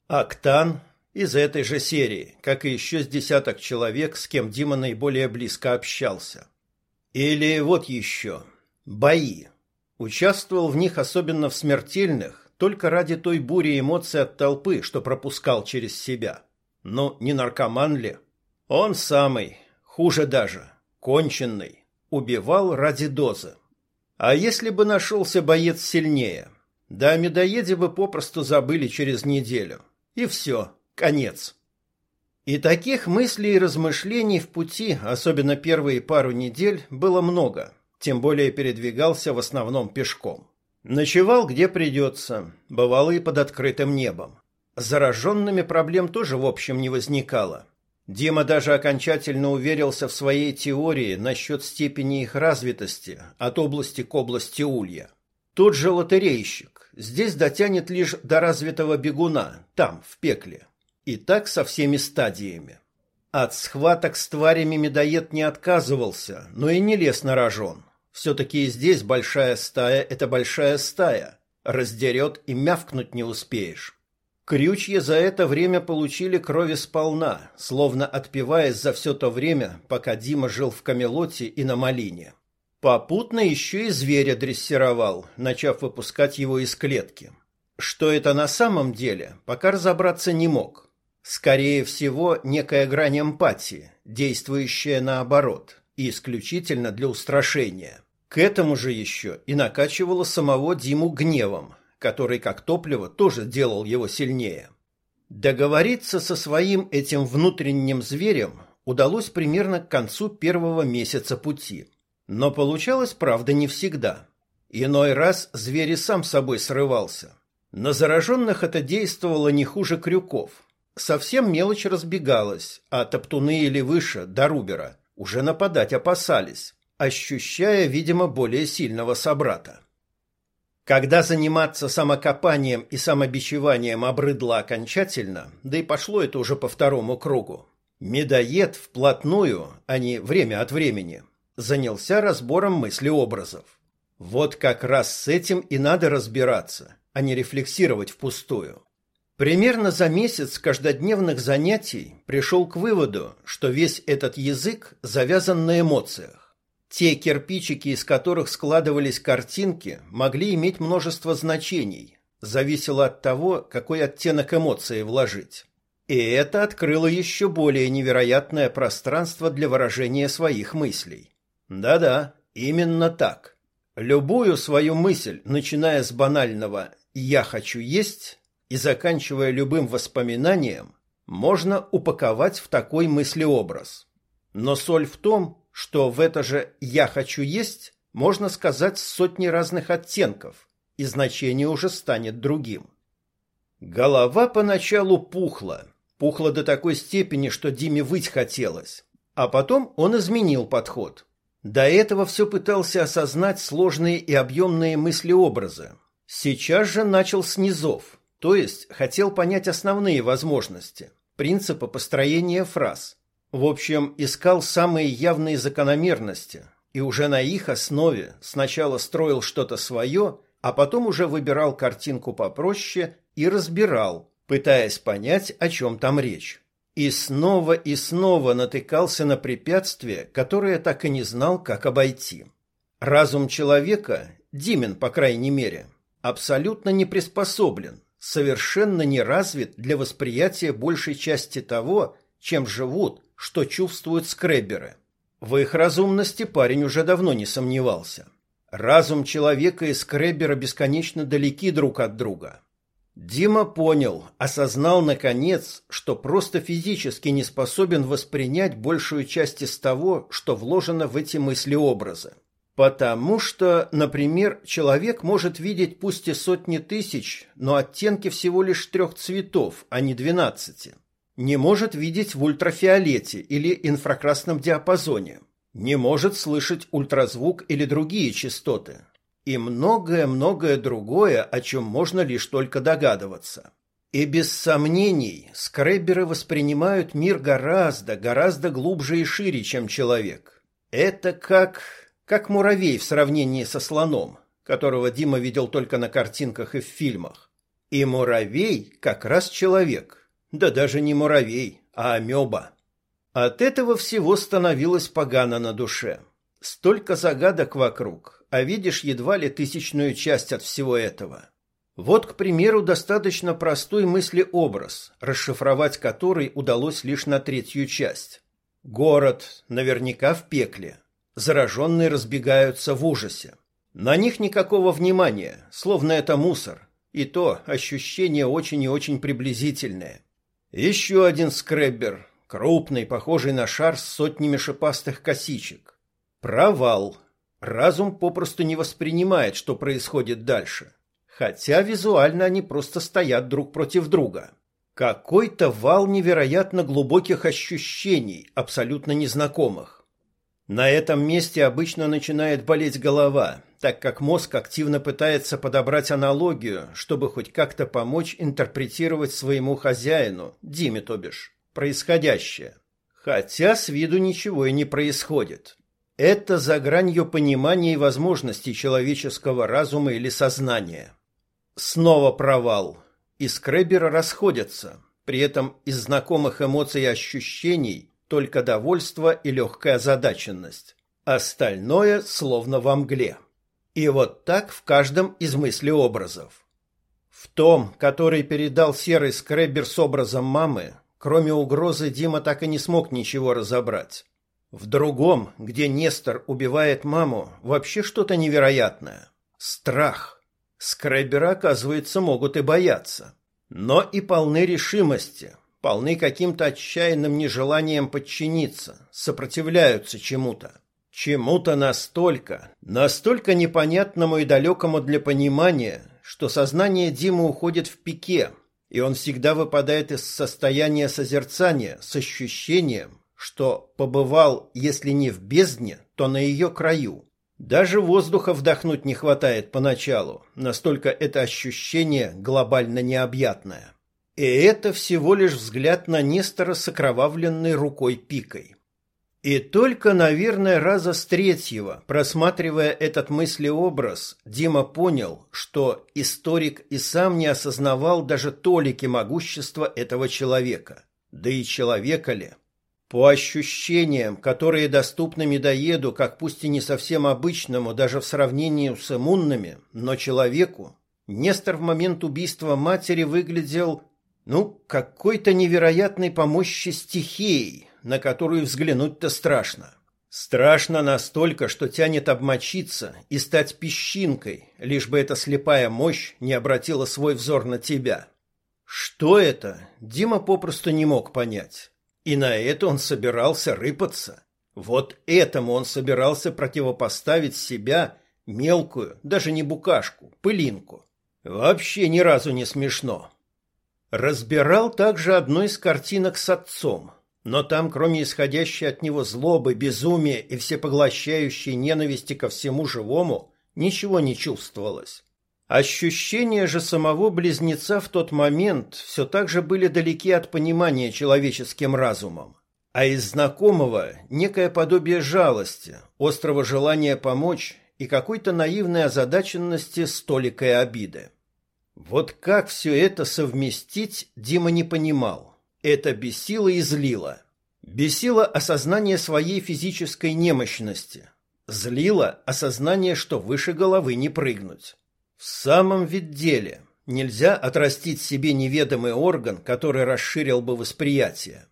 Актан из этой же серии, как и еще с десяток человек, с кем Дима наиболее близко общался. Или вот еще. Бои. Участвовал в них особенно в смертельных, только ради той бури эмоций от толпы, что пропускал через себя. Но не наркоман ли? Он самый, хуже даже, конченный, убивал ради дозы. А если бы нашелся боец сильнее? Да о медоеде бы попросту забыли через неделю. И все, конец. И таких мыслей и размышлений в пути, особенно первые пару недель, было много, тем более передвигался в основном пешком. Ночевал где придется, бывало и под открытым небом. С зараженными проблем тоже в общем не возникало. Дима даже окончательно уверился в своей теории насчет степени их развитости от области к области улья. Тот же лотерейщик здесь дотянет лишь до развитого бегуна, там, в пекле. И так со всеми стадиями. От схваток с тварями медоед не отказывался, но и не лез на рожон. Все-таки здесь большая стая – это большая стая. Раздерет и мявкнуть не успеешь. Крючья за это время получили крови сполна, словно отпиваясь за все то время, пока Дима жил в Камелоте и на Малине. Попутно еще и зверя дрессировал, начав выпускать его из клетки. Что это на самом деле, пока разобраться не мог. Скорее всего, некая грань эмпатии, действующая наоборот, и исключительно для устрашения. К этому же еще и накачивала самого Диму гневом, который как топливо тоже делал его сильнее. Договориться со своим этим внутренним зверем удалось примерно к концу первого месяца пути. Но получалось, правда, не всегда. Иной раз зверь и сам собой срывался. На зараженных это действовало не хуже крюков. Совсем мелочь разбегалась, а топтуны или выше, до Рубера, уже нападать опасались, ощущая, видимо, более сильного собрата. Когда заниматься самокопанием и самобичеванием обрыдло окончательно, да и пошло это уже по второму кругу, медоед вплотную, а не время от времени, занялся разбором мыслеобразов. Вот как раз с этим и надо разбираться, а не рефлексировать впустую. Примерно за месяц каждодневных занятий пришел к выводу, что весь этот язык завязан на эмоциях. Те кирпичики, из которых складывались картинки, могли иметь множество значений. Зависело от того, какой оттенок эмоции вложить. И это открыло еще более невероятное пространство для выражения своих мыслей. Да-да, именно так. Любую свою мысль, начиная с банального «я хочу есть» и заканчивая любым воспоминанием, можно упаковать в такой мыслеобраз. Но соль в том, что в это же «я хочу есть» можно сказать сотни разных оттенков, и значение уже станет другим. Голова поначалу пухла, пухла до такой степени, что Диме выть хотелось. А потом он изменил подход. До этого все пытался осознать сложные и объемные мыслеобразы. Сейчас же начал с низов, то есть хотел понять основные возможности, принципы построения фраз – в общем, искал самые явные закономерности, и уже на их основе сначала строил что-то свое, а потом уже выбирал картинку попроще и разбирал, пытаясь понять, о чем там речь. И снова и снова натыкался на препятствие, которое так и не знал, как обойти. Разум человека, Димин, по крайней мере, абсолютно не приспособлен, совершенно не развит для восприятия большей части того, чем живут, что чувствуют скребберы. В их разумности парень уже давно не сомневался. Разум человека и скреббера бесконечно далеки друг от друга. Дима понял, осознал наконец, что просто физически не способен воспринять большую часть из того, что вложено в эти мысли-образы. Потому что, например, человек может видеть пусть и сотни тысяч, но оттенки всего лишь трех цветов, а не двенадцати. Не может видеть в ультрафиолете или инфракрасном диапазоне. Не может слышать ультразвук или другие частоты и многое-многое другое, о чем можно лишь только догадываться. И без сомнений, скребберы воспринимают мир гораздо, гораздо глубже и шире, чем человек. Это как... как муравей в сравнении со слоном, которого Дима видел только на картинках и в фильмах. И муравей как раз человек. Да даже не муравей, а амеба. От этого всего становилось погано на душе. Столько загадок вокруг, а видишь едва ли тысячную часть от всего этого. Вот, к примеру, достаточно простой мыслеобраз, расшифровать который удалось лишь на третью часть. Город наверняка в пекле. Зараженные разбегаются в ужасе. На них никакого внимания, словно это мусор. И то ощущение очень и очень приблизительное. Еще один скреббер, крупный, похожий на шар с сотнями шипастых косичек. Провал. Разум попросту не воспринимает, что происходит дальше. Хотя визуально они просто стоят друг против друга. Какой-то вал невероятно глубоких ощущений, абсолютно незнакомых. На этом месте обычно начинает болеть голова, так как мозг активно пытается подобрать аналогию, чтобы хоть как-то помочь интерпретировать своему хозяину, Диме то бишь, происходящее. Хотя с виду ничего и не происходит. Это за гранью понимания и возможностей человеческого разума или сознания. Снова провал. И скреберы расходятся. При этом из знакомых эмоций и ощущений только довольство и легкая озадаченность. Остальное словно во мгле. И вот так в каждом из мыслеобразов. В том, который передал серый скребер с образом мамы, кроме угрозы Дима так и не смог ничего разобрать. В другом, где Нестор убивает маму, вообще что-то невероятное. Страх. Скрайбера, оказывается, могут и бояться. Но и полны решимости, полны каким-то отчаянным нежеланием подчиниться, сопротивляются чему-то. Чему-то настолько, настолько непонятному и далекому для понимания, что сознание Димы уходит в пике, и он всегда выпадает из состояния созерцания с ощущением, что побывал, если не в бездне, то на ее краю. Даже воздуха вдохнуть не хватает поначалу, настолько это ощущение глобально необъятное. И это всего лишь взгляд на Нестора с окровавленной рукой пикой. И только, наверное, раза с третьего, просматривая этот мыслеобраз, Дима понял, что историк и сам не осознавал даже толики могущества этого человека. Да и человека ли? По ощущениям, которые доступны медоеду, как пусть и не совсем обычному, даже в сравнении с иммунными, но человеку, Нестор в момент убийства матери выглядел, ну, какой-то невероятной по мощи стихией, на которую взглянуть-то страшно. Страшно настолько, что тянет обмочиться и стать песчинкой, лишь бы эта слепая мощь не обратила свой взор на тебя. Что это, Дима попросту не мог понять. И на это он собирался рыпаться. Вот этому он собирался противопоставить себя, мелкую, даже не букашку, пылинку. Вообще ни разу не смешно. Разбирал также одну из картинок с отцом, но там, кроме исходящей от него злобы, безумия и всепоглощающей ненависти ко всему живому, ничего не чувствовалось. Ощущения же самого близнеца в тот момент все так же были далеки от понимания человеческим разумом. а из знакомого некое подобие жалости, острого желания помочь и какой-то наивной озадаченности с толикой обиды. Вот как все это совместить, Дима не понимал. Это бесило и злило. Бесило осознание своей физической немощности. Злило осознание, что выше головы не прыгнуть. В самом ведь деле нельзя отрастить себе неведомый орган, который расширил бы восприятие.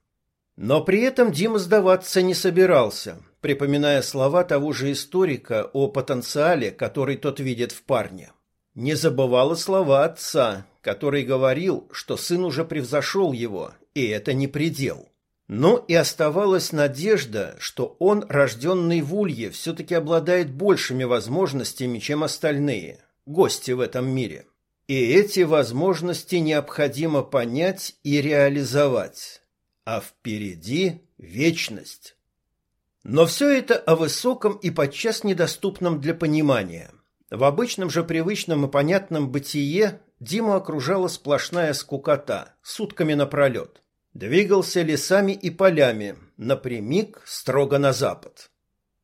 Но при этом Дима сдаваться не собирался, припоминая слова того же историка о потенциале, который тот видит в парне. Не забывала слова отца, который говорил, что сын уже превзошел его, и это не предел. Но и оставалась надежда, что он, рожденный в Улье, все-таки обладает большими возможностями, чем остальные, гости в этом мире. И эти возможности необходимо понять и реализовать а впереди вечность. Но все это о высоком и подчас недоступном для понимания. В обычном же привычном и понятном бытие Диму окружала сплошная скукота, сутками напролет. Двигался лесами и полями, напрямик, строго на запад.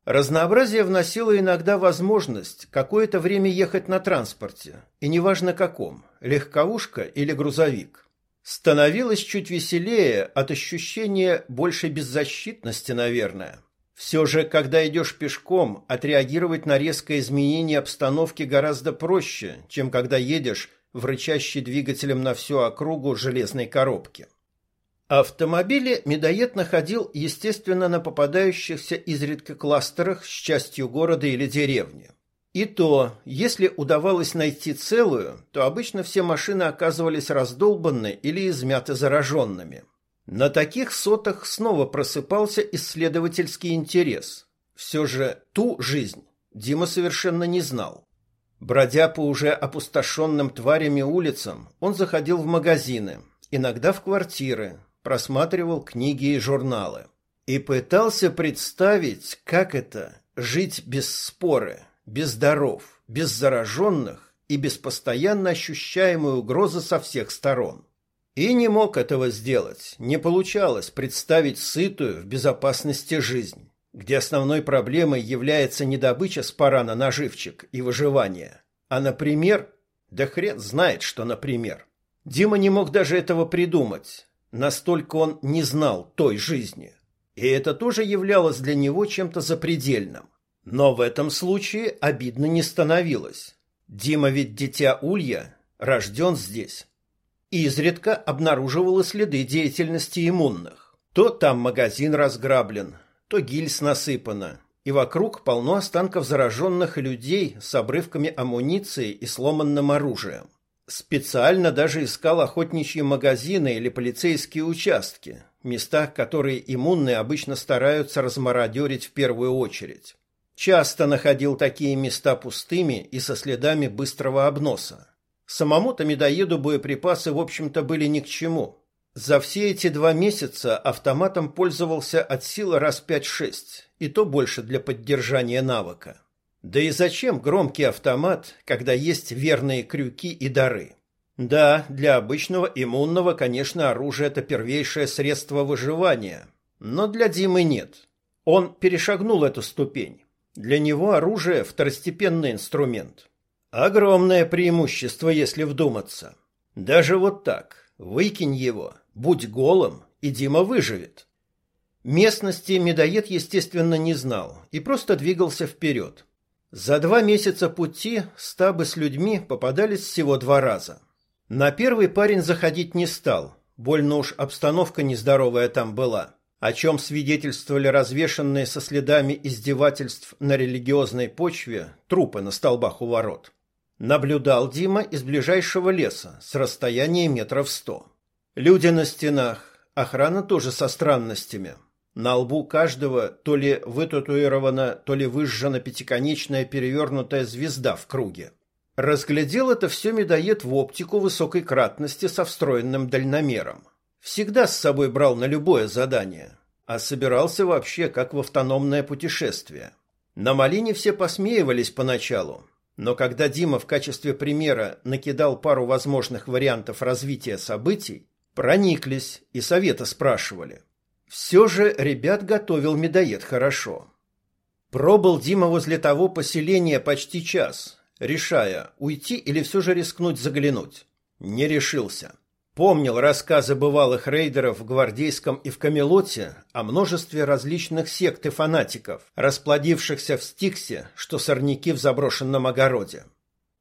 Разнообразие вносило иногда возможность какое-то время ехать на транспорте, и неважно каком, легковушка или грузовик. Становилось чуть веселее от ощущения большей беззащитности, наверное. Все же, когда идешь пешком, отреагировать на резкое изменение обстановки гораздо проще, чем когда едешь в рычащий двигателем на всю округу железной коробки. Автомобили медоед находил, естественно, на попадающихся изредка кластерах с частью города или деревни. И то, если удавалось найти целую, то обычно все машины оказывались раздолбаны или измяты зараженными. На таких сотах снова просыпался исследовательский интерес. Все же ту жизнь Дима совершенно не знал. Бродя по уже опустошенным тварями улицам, он заходил в магазины, иногда в квартиры, просматривал книги и журналы. И пытался представить, как это – жить без споры – без даров, без зараженных и без постоянно ощущаемой угрозы со всех сторон. И не мог этого сделать, не получалось представить сытую в безопасности жизнь, где основной проблемой является не добыча спарана на живчик и выживание, а, например, да хрен знает, что например. Дима не мог даже этого придумать, настолько он не знал той жизни. И это тоже являлось для него чем-то запредельным. Но в этом случае обидно не становилось. Дима ведь дитя Улья, рожден здесь. Изредка обнаруживала следы деятельности иммунных. То там магазин разграблен, то гильз насыпана, и вокруг полно останков зараженных людей с обрывками амуниции и сломанным оружием. Специально даже искал охотничьи магазины или полицейские участки, места, которые иммунные обычно стараются размародерить в первую очередь. Часто находил такие места пустыми и со следами быстрого обноса. Самому-то медоеду боеприпасы, в общем-то, были ни к чему. За все эти два месяца автоматом пользовался от силы раз пять-шесть, и то больше для поддержания навыка. Да и зачем громкий автомат, когда есть верные крюки и дары? Да, для обычного иммунного, конечно, оружие – это первейшее средство выживания. Но для Димы нет. Он перешагнул эту ступень. Для него оружие – второстепенный инструмент. Огромное преимущество, если вдуматься. Даже вот так, выкинь его, будь голым, и Дима выживет. Местности медоед, естественно, не знал и просто двигался вперед. За два месяца пути стабы с людьми попадались всего два раза. На первый парень заходить не стал, больно уж обстановка нездоровая там была о чем свидетельствовали развешанные со следами издевательств на религиозной почве трупы на столбах у ворот. Наблюдал Дима из ближайшего леса с расстояния метров сто. Люди на стенах, охрана тоже со странностями. На лбу каждого то ли вытатуирована, то ли выжжена пятиконечная перевернутая звезда в круге. Разглядел это все медоед в оптику высокой кратности со встроенным дальномером. Всегда с собой брал на любое задание, а собирался вообще как в автономное путешествие. На Малине все посмеивались поначалу, но когда Дима в качестве примера накидал пару возможных вариантов развития событий, прониклись и совета спрашивали. Все же ребят готовил медоед хорошо. Пробыл Дима возле того поселения почти час, решая, уйти или все же рискнуть заглянуть. Не решился. Помнил рассказы бывалых рейдеров в Гвардейском и в Камелоте о множестве различных сект и фанатиков, расплодившихся в Стиксе, что сорняки в заброшенном огороде.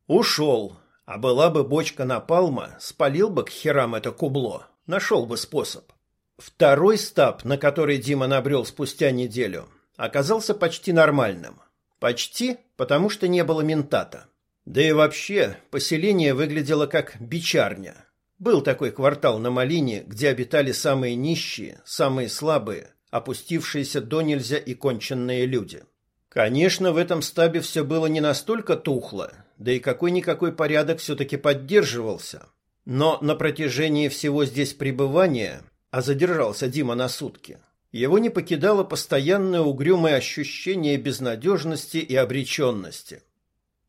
Ушел, а была бы бочка напалма, спалил бы к херам это кубло, нашел бы способ. Второй стаб, на который Дима набрел спустя неделю, оказался почти нормальным. Почти, потому что не было ментата. Да и вообще, поселение выглядело как бичарня. Был такой квартал на Малине, где обитали самые нищие, самые слабые, опустившиеся до нельзя и конченные люди. Конечно, в этом стабе все было не настолько тухло, да и какой-никакой порядок все-таки поддерживался. Но на протяжении всего здесь пребывания, а задержался Дима на сутки, его не покидало постоянное угрюмое ощущение безнадежности и обреченности.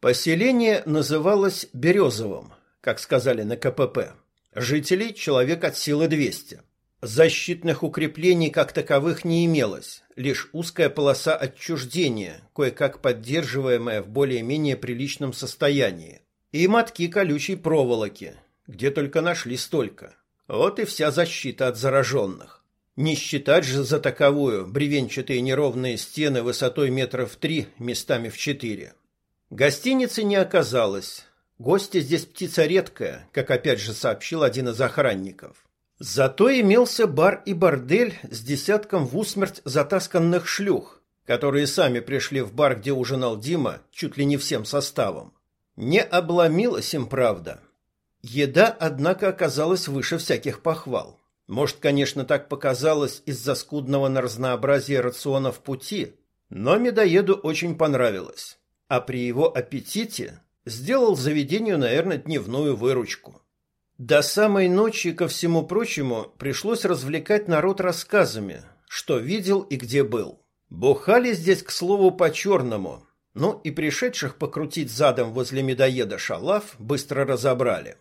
Поселение называлось Березовым, как сказали на КПП. Жителей человек от силы 200. Защитных укреплений как таковых не имелось, лишь узкая полоса отчуждения, кое-как поддерживаемая в более-менее приличном состоянии, и мотки колючей проволоки, где только нашли столько. Вот и вся защита от зараженных. Не считать же за таковую бревенчатые неровные стены высотой метров три, местами в четыре. Гостиницы не оказалось. Гости здесь птица редкая, как опять же сообщил один из охранников. Зато имелся бар и бордель с десятком в усмерть затасканных шлюх, которые сами пришли в бар, где ужинал Дима, чуть ли не всем составом. Не обломилась им правда. Еда, однако, оказалась выше всяких похвал. Может, конечно, так показалось из-за скудного на разнообразие рациона в пути, но медоеду очень понравилось. А при его аппетите сделал заведению, наверное, дневную выручку. До самой ночи, ко всему прочему, пришлось развлекать народ рассказами, что видел и где был. Бухали здесь, к слову, по-черному, ну и пришедших покрутить задом возле медоеда шалав быстро разобрали.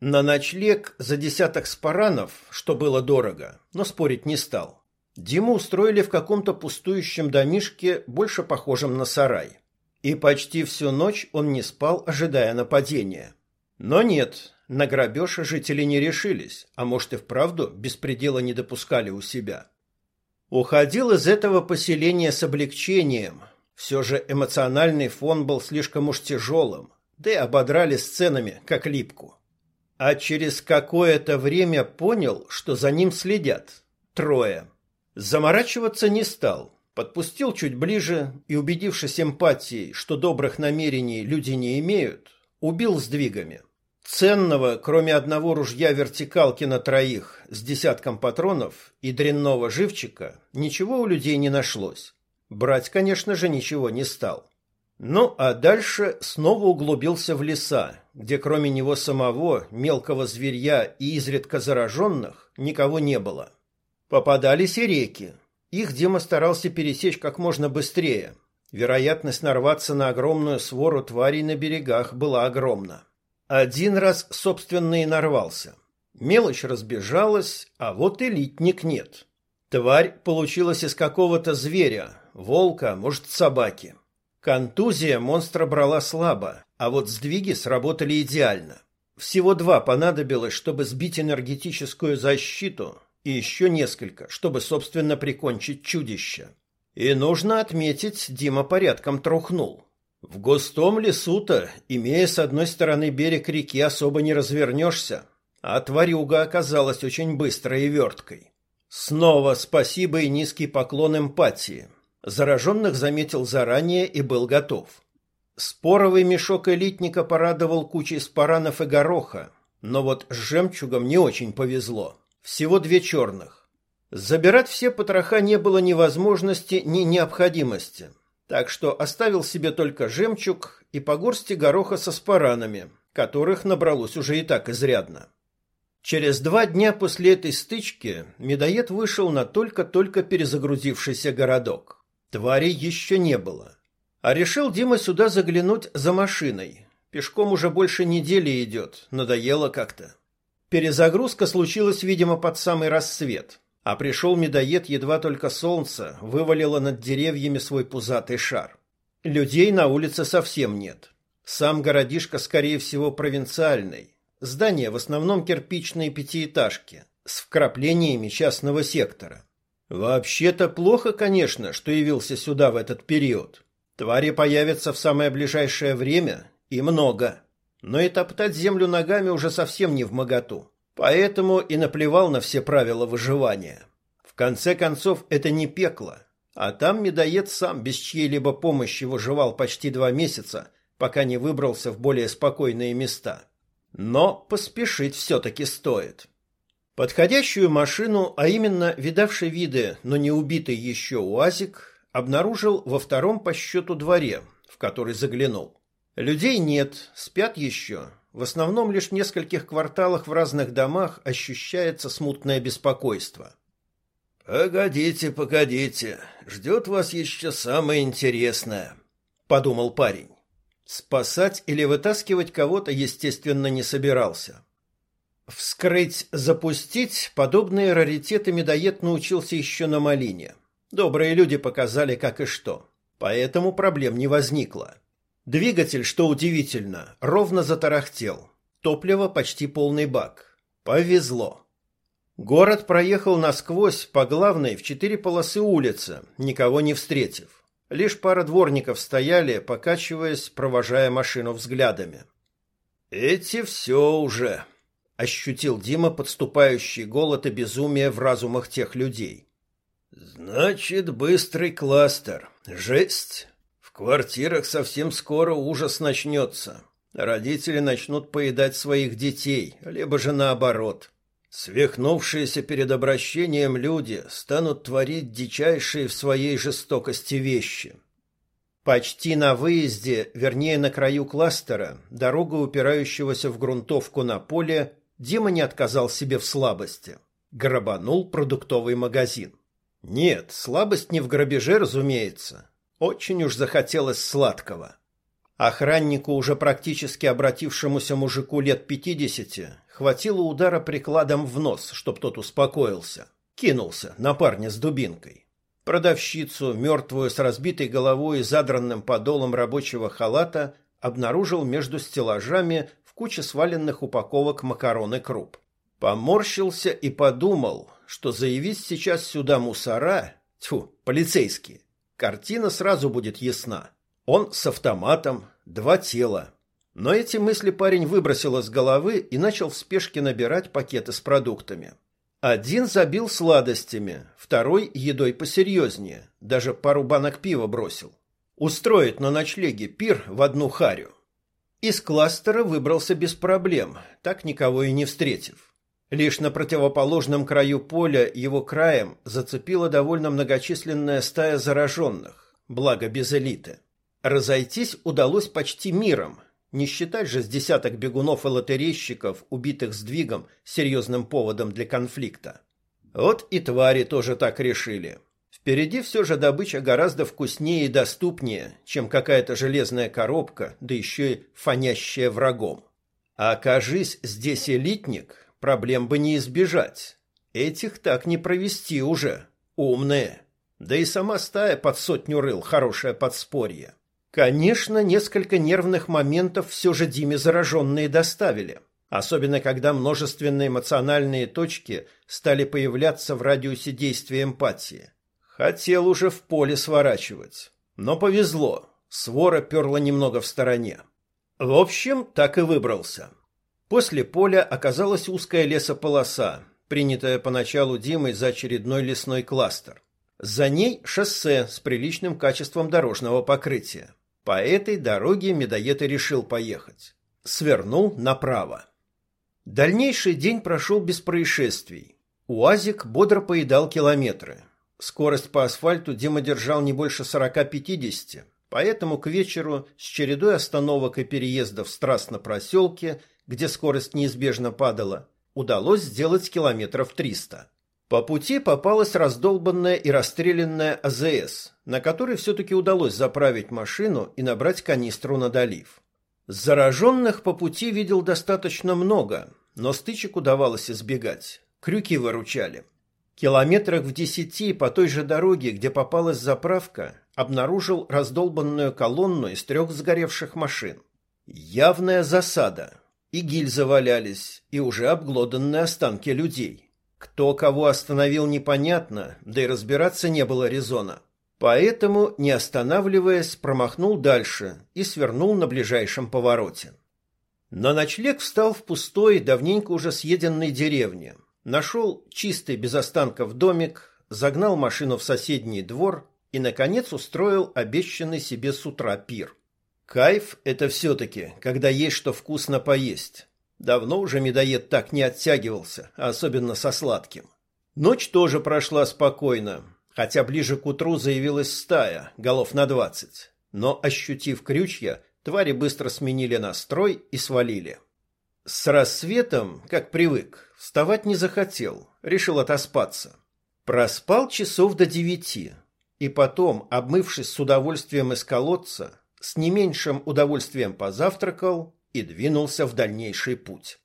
На ночлег за десяток спаранов, что было дорого, но спорить не стал. Диму устроили в каком-то пустующем домишке, больше похожем на сарай. И почти всю ночь он не спал, ожидая нападения. Но нет, на грабеж жители не решились, а может и вправду беспредела не допускали у себя. Уходил из этого поселения с облегчением. Все же эмоциональный фон был слишком уж тяжелым, да и ободрали сценами, как липку. А через какое-то время понял, что за ним следят. Трое. Заморачиваться не стал. Подпустил чуть ближе и, убедившись эмпатией, что добрых намерений люди не имеют, убил сдвигами. Ценного, кроме одного ружья вертикалки на троих с десятком патронов и дрянного живчика, ничего у людей не нашлось. Брать, конечно же, ничего не стал. Ну, а дальше снова углубился в леса, где кроме него самого, мелкого зверья и изредка зараженных, никого не было. Попадались и реки. Их Дима старался пересечь как можно быстрее. Вероятность нарваться на огромную свору тварей на берегах была огромна. Один раз, собственно, и нарвался. Мелочь разбежалась, а вот и литник нет. Тварь получилась из какого-то зверя, волка, может, собаки. Контузия монстра брала слабо, а вот сдвиги сработали идеально. Всего два понадобилось, чтобы сбить энергетическую защиту, и еще несколько, чтобы, собственно, прикончить чудище. И нужно отметить, Дима порядком трухнул. В густом лесу-то, имея с одной стороны берег реки, особо не развернешься, а тварюга оказалась очень быстрой и верткой. Снова спасибо и низкий поклон эмпатии. Зараженных заметил заранее и был готов. Споровый мешок элитника порадовал кучей спаранов и гороха, но вот с жемчугом не очень повезло. Всего две черных. Забирать все потроха не было ни возможности, ни необходимости, так что оставил себе только жемчуг и по горсти гороха со спаранами, которых набралось уже и так изрядно. Через два дня после этой стычки медоед вышел на только-только перезагрузившийся городок. Тварей еще не было. А решил Дима сюда заглянуть за машиной. Пешком уже больше недели идет, надоело как-то. Перезагрузка случилась, видимо, под самый рассвет. А пришел медоед, едва только солнце вывалило над деревьями свой пузатый шар. Людей на улице совсем нет. Сам городишко, скорее всего, провинциальный. Здания в основном кирпичные пятиэтажки с вкраплениями частного сектора. Вообще-то плохо, конечно, что явился сюда в этот период. Твари появятся в самое ближайшее время и много. Но и топтать землю ногами уже совсем не в моготу. Поэтому и наплевал на все правила выживания. В конце концов, это не пекло. А там медоед сам без чьей-либо помощи выживал почти два месяца, пока не выбрался в более спокойные места. Но поспешить все-таки стоит. Подходящую машину, а именно видавший виды, но не убитый еще УАЗик, обнаружил во втором по счету дворе, в который заглянул. Людей нет, спят еще. В основном лишь в нескольких кварталах в разных домах ощущается смутное беспокойство. «Погодите, погодите, ждет вас еще самое интересное», — подумал парень. Спасать или вытаскивать кого-то, естественно, не собирался. Вскрыть, запустить подобные раритеты медоед научился еще на Малине. Добрые люди показали, как и что. Поэтому проблем не возникло. Двигатель, что удивительно, ровно затарахтел. Топливо почти полный бак. Повезло. Город проехал насквозь по главной в четыре полосы улицы, никого не встретив. Лишь пара дворников стояли, покачиваясь, провожая машину взглядами. «Эти все уже», — ощутил Дима подступающий голод и безумие в разумах тех людей. «Значит, быстрый кластер. Жесть. Квартирах совсем скоро ужас начнется. Родители начнут поедать своих детей, либо же наоборот. Свихнувшиеся перед обращением люди станут творить дичайшие в своей жестокости вещи. Почти на выезде, вернее на краю кластера, дорога упирающегося в грунтовку на поле, Дима не отказал себе в слабости. Грабанул продуктовый магазин. Нет, слабость не в грабеже, разумеется. Очень уж захотелось сладкого. Охраннику, уже практически обратившемуся мужику лет пятидесяти, хватило удара прикладом в нос, чтоб тот успокоился. Кинулся на парня с дубинкой. Продавщицу, мертвую с разбитой головой и задранным подолом рабочего халата, обнаружил между стеллажами в куче сваленных упаковок макарон и круп. Поморщился и подумал, что заявить сейчас сюда мусора, тьфу, полицейские, картина сразу будет ясна. Он с автоматом, два тела. Но эти мысли парень выбросил из головы и начал в спешке набирать пакеты с продуктами. Один забил сладостями, второй едой посерьезнее, даже пару банок пива бросил. Устроить на ночлеге пир в одну харю. Из кластера выбрался без проблем, так никого и не встретив. Лишь на противоположном краю поля его краем зацепила довольно многочисленная стая зараженных, благо без элиты. Разойтись удалось почти миром, не считать же с десяток бегунов и лотерейщиков, убитых сдвигом, серьезным поводом для конфликта. Вот и твари тоже так решили. Впереди все же добыча гораздо вкуснее и доступнее, чем какая-то железная коробка, да еще и фонящая врагом. А окажись здесь элитник, проблем бы не избежать. Этих так не провести уже. Умные. Да и сама стая под сотню рыл хорошее подспорье. Конечно, несколько нервных моментов все же Диме зараженные доставили, особенно когда множественные эмоциональные точки стали появляться в радиусе действия эмпатии. Хотел уже в поле сворачивать, но повезло, свора перла немного в стороне. В общем, так и выбрался. После поля оказалась узкая лесополоса, принятая поначалу Димой за очередной лесной кластер. За ней шоссе с приличным качеством дорожного покрытия. По этой дороге медоед и решил поехать. Свернул направо. Дальнейший день прошел без происшествий. УАЗик бодро поедал километры. Скорость по асфальту Дима держал не больше 40-50, поэтому к вечеру с чередой остановок и переездов с трасс на проселке, где скорость неизбежно падала, удалось сделать километров 300. По пути попалась раздолбанная и расстрелянная АЗС, на которой все-таки удалось заправить машину и набрать канистру на долив. Зараженных по пути видел достаточно много, но стычек удавалось избегать. Крюки выручали. Километрах в десяти по той же дороге, где попалась заправка, обнаружил раздолбанную колонну из трех сгоревших машин. Явная засада. И гильзы валялись, и уже обглоданные останки людей. Кто кого остановил, непонятно, да и разбираться не было резона. Поэтому, не останавливаясь, промахнул дальше и свернул на ближайшем повороте. На ночлег встал в пустой, давненько уже съеденной деревне. Нашел чистый без останков домик, загнал машину в соседний двор и, наконец, устроил обещанный себе с утра пир. Кайф – это все-таки, когда есть что вкусно поесть. Давно уже медоед так не оттягивался, особенно со сладким. Ночь тоже прошла спокойно, хотя ближе к утру заявилась стая, голов на двадцать. Но, ощутив крючья, Твари быстро сменили настрой и свалили. С рассветом, как привык, вставать не захотел, решил отоспаться. Проспал часов до девяти, и потом, обмывшись с удовольствием из колодца, с не меньшим удовольствием позавтракал и двинулся в дальнейший путь.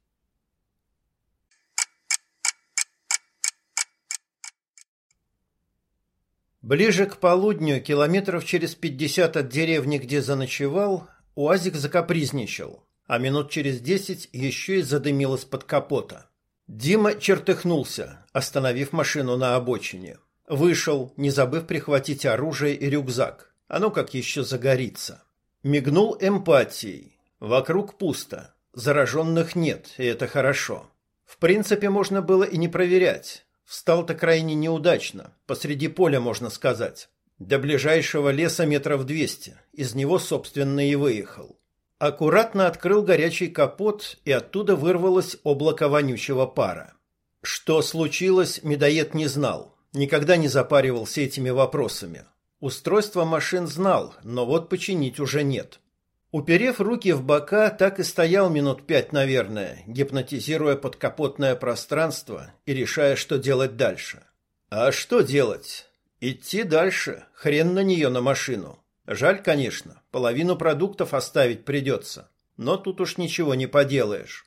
Ближе к полудню, километров через пятьдесят от деревни, где заночевал, УАЗик закапризничал, а минут через десять еще и задымилось под капота. Дима чертыхнулся, остановив машину на обочине. Вышел, не забыв прихватить оружие и рюкзак. Оно как еще загорится. Мигнул эмпатией. Вокруг пусто. Зараженных нет, и это хорошо. В принципе, можно было и не проверять. Встал-то крайне неудачно, посреди поля, можно сказать. До ближайшего леса метров двести. Из него, собственно, и выехал. Аккуратно открыл горячий капот, и оттуда вырвалось облако вонючего пара. Что случилось, медоед не знал. Никогда не запаривался этими вопросами. Устройство машин знал, но вот починить уже нет. Уперев руки в бока, так и стоял минут пять, наверное, гипнотизируя подкапотное пространство и решая, что делать дальше. А что делать? Идти дальше, хрен на нее на машину. Жаль, конечно, половину продуктов оставить придется, но тут уж ничего не поделаешь.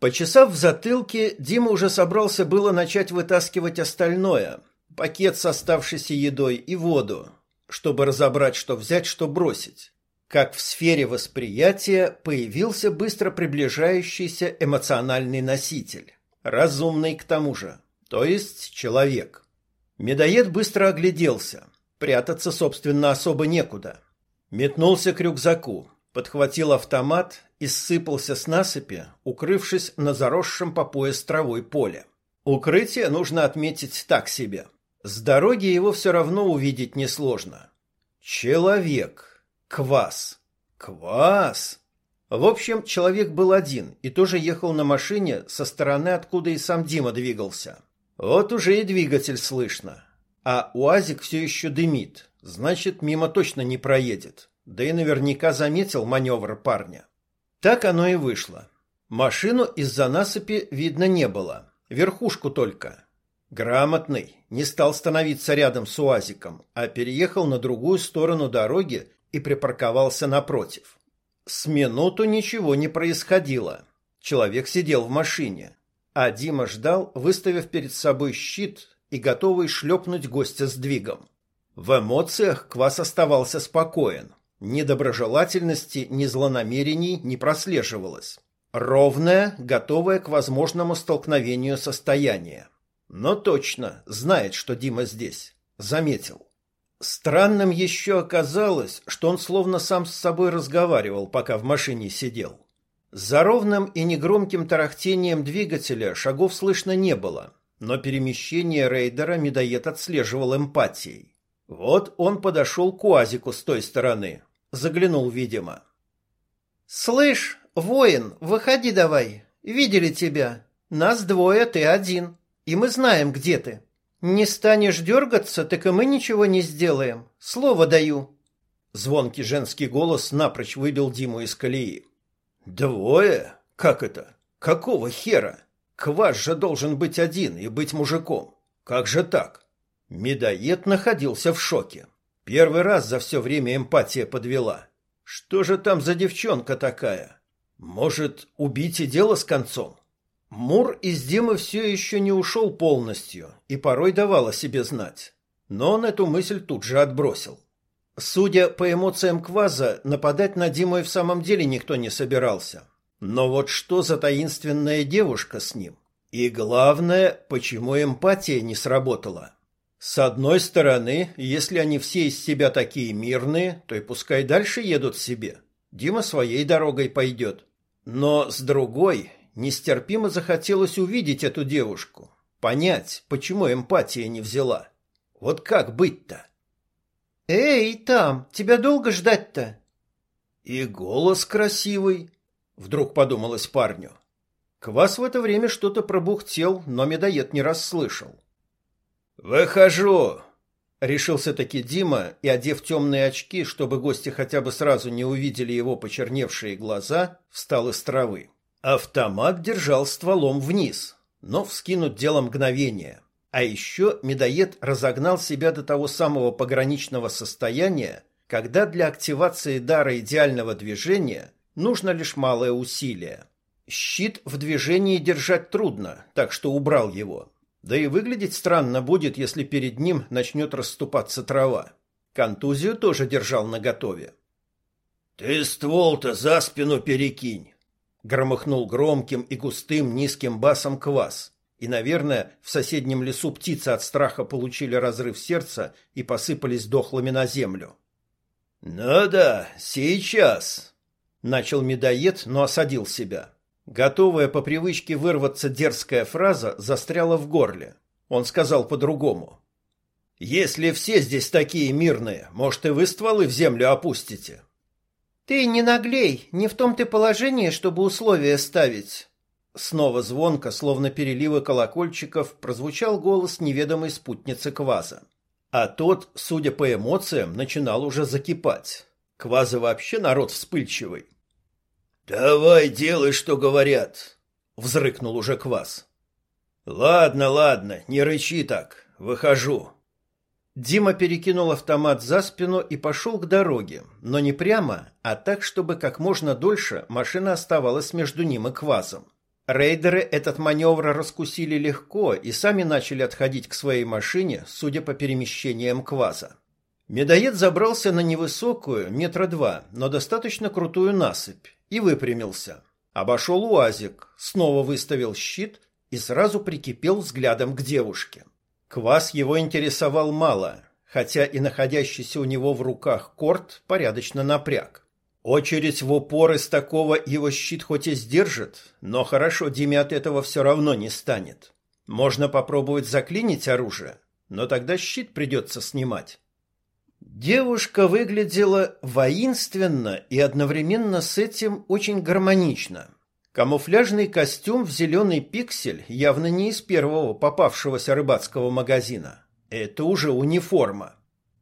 Почесав в затылке, Дима уже собрался было начать вытаскивать остальное, пакет с оставшейся едой и воду, чтобы разобрать, что взять, что бросить. Как в сфере восприятия появился быстро приближающийся эмоциональный носитель, разумный к тому же, то есть человек. Медоед быстро огляделся. Прятаться, собственно, особо некуда. Метнулся к рюкзаку, подхватил автомат и сыпался с насыпи, укрывшись на заросшем по пояс травой поле. Укрытие нужно отметить так себе. С дороги его все равно увидеть несложно. Человек. Квас. Квас. В общем, человек был один и тоже ехал на машине со стороны, откуда и сам Дима двигался. Вот уже и двигатель слышно. А УАЗик все еще дымит, значит, мимо точно не проедет. Да и наверняка заметил маневр парня. Так оно и вышло. Машину из-за насыпи видно не было. Верхушку только. Грамотный, не стал становиться рядом с УАЗиком, а переехал на другую сторону дороги и припарковался напротив. С минуту ничего не происходило. Человек сидел в машине. А Дима ждал, выставив перед собой щит и готовый шлепнуть гостя с двигом. В эмоциях Квас оставался спокоен. Ни доброжелательности, ни злонамерений не прослеживалось. Ровное, готовое к возможному столкновению состояние. Но точно знает, что Дима здесь. Заметил. Странным еще оказалось, что он словно сам с собой разговаривал, пока в машине сидел. За ровным и негромким тарахтением двигателя шагов слышно не было, но перемещение рейдера медоед отслеживал эмпатией. Вот он подошел к УАЗику с той стороны. Заглянул, видимо. «Слышь, воин, выходи давай. Видели тебя. Нас двое, ты один. И мы знаем, где ты. Не станешь дергаться, так и мы ничего не сделаем. Слово даю». Звонкий женский голос напрочь выбил Диму из колеи. Двое? Как это? Какого хера? Кваш же должен быть один и быть мужиком. Как же так? Медоед находился в шоке. Первый раз за все время эмпатия подвела. Что же там за девчонка такая? Может, убить и дело с концом? Мур из Димы все еще не ушел полностью и порой давал о себе знать. Но он эту мысль тут же отбросил. Судя по эмоциям Кваза, нападать на Диму и в самом деле никто не собирался. Но вот что за таинственная девушка с ним? И главное, почему эмпатия не сработала? С одной стороны, если они все из себя такие мирные, то и пускай дальше едут себе. Дима своей дорогой пойдет. Но с другой, нестерпимо захотелось увидеть эту девушку, понять, почему эмпатия не взяла. Вот как быть-то? «Эй, там, тебя долго ждать-то?» «И голос красивый», — вдруг подумалось парню. Квас в это время что-то пробухтел, но медоед не расслышал. «Выхожу!» — решился-таки Дима и, одев темные очки, чтобы гости хотя бы сразу не увидели его почерневшие глаза, встал из травы. Автомат держал стволом вниз, но вскинут дело мгновения. А еще медоед разогнал себя до того самого пограничного состояния, когда для активации дара идеального движения нужно лишь малое усилие. Щит в движении держать трудно, так что убрал его. Да и выглядеть странно будет, если перед ним начнет расступаться трава. Контузию тоже держал наготове. «Ты ствол-то за спину перекинь!» Громыхнул громким и густым низким басом квас и, наверное, в соседнем лесу птицы от страха получили разрыв сердца и посыпались дохлыми на землю. «Ну да, сейчас», — начал медоед, но осадил себя. Готовая по привычке вырваться дерзкая фраза застряла в горле. Он сказал по-другому. «Если все здесь такие мирные, может, и вы стволы в землю опустите?» «Ты не наглей, не в том ты положении, чтобы условия ставить», Снова звонко, словно переливы колокольчиков, прозвучал голос неведомой спутницы Кваза. А тот, судя по эмоциям, начинал уже закипать. Кваза вообще народ вспыльчивый. «Давай делай, что говорят», — взрыкнул уже Кваз. «Ладно, ладно, не рычи так. Выхожу». Дима перекинул автомат за спину и пошел к дороге, но не прямо, а так, чтобы как можно дольше машина оставалась между ним и Квазом. Рейдеры этот маневр раскусили легко и сами начали отходить к своей машине, судя по перемещениям кваза. Медоед забрался на невысокую, метра два, но достаточно крутую насыпь и выпрямился. Обошел УАЗик, снова выставил щит и сразу прикипел взглядом к девушке. Квас его интересовал мало, хотя и находящийся у него в руках корт порядочно напряг. Очередь в упор из такого его щит хоть и сдержит, но хорошо Диме от этого все равно не станет. Можно попробовать заклинить оружие, но тогда щит придется снимать. Девушка выглядела воинственно и одновременно с этим очень гармонично. Камуфляжный костюм в зеленый пиксель явно не из первого попавшегося рыбацкого магазина. Это уже униформа.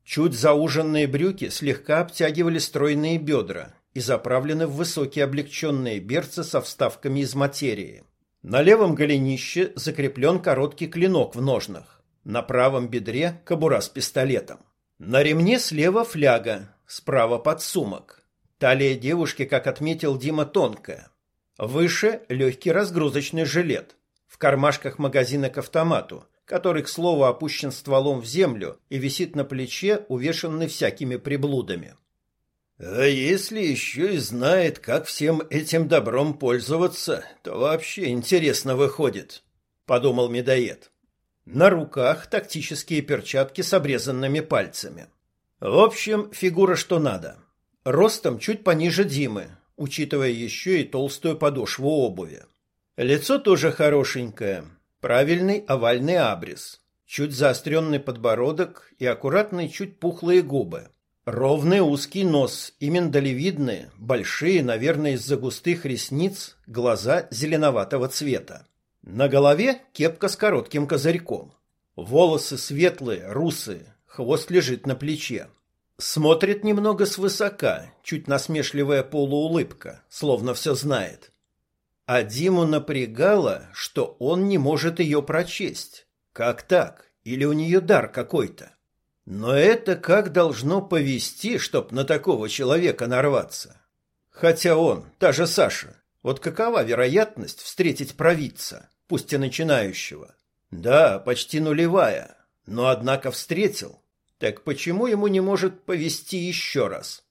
Чуть зауженные брюки слегка обтягивали стройные бедра и заправлены в высокие облегченные берцы со вставками из материи. На левом голенище закреплен короткий клинок в ножнах. На правом бедре кобура с пистолетом. На ремне слева фляга, справа подсумок. Талия девушки, как отметил Дима, тонкая. Выше легкий разгрузочный жилет. В кармашках магазина к автомату, который, к слову, опущен стволом в землю и висит на плече, увешанный всякими приблудами. А если еще и знает, как всем этим добром пользоваться, то вообще интересно выходит, подумал медоед. На руках тактические перчатки с обрезанными пальцами. В общем, фигура что надо. Ростом чуть пониже Димы, учитывая еще и толстую подошву обуви. Лицо тоже хорошенькое, Правильный овальный абрис, чуть заостренный подбородок и аккуратные чуть пухлые губы. Ровный узкий нос и миндалевидные, большие, наверное, из-за густых ресниц, глаза зеленоватого цвета. На голове кепка с коротким козырьком. Волосы светлые, русые, хвост лежит на плече. Смотрит немного свысока, чуть насмешливая полуулыбка, словно все знает. А Диму напрягало, что он не может ее прочесть. Как так? Или у нее дар какой-то? Но это как должно повести, чтоб на такого человека нарваться? Хотя он, та же Саша, Вот какова вероятность встретить провидца, пусть и начинающего? Да, почти нулевая, но однако встретил. Так почему ему не может повести еще раз?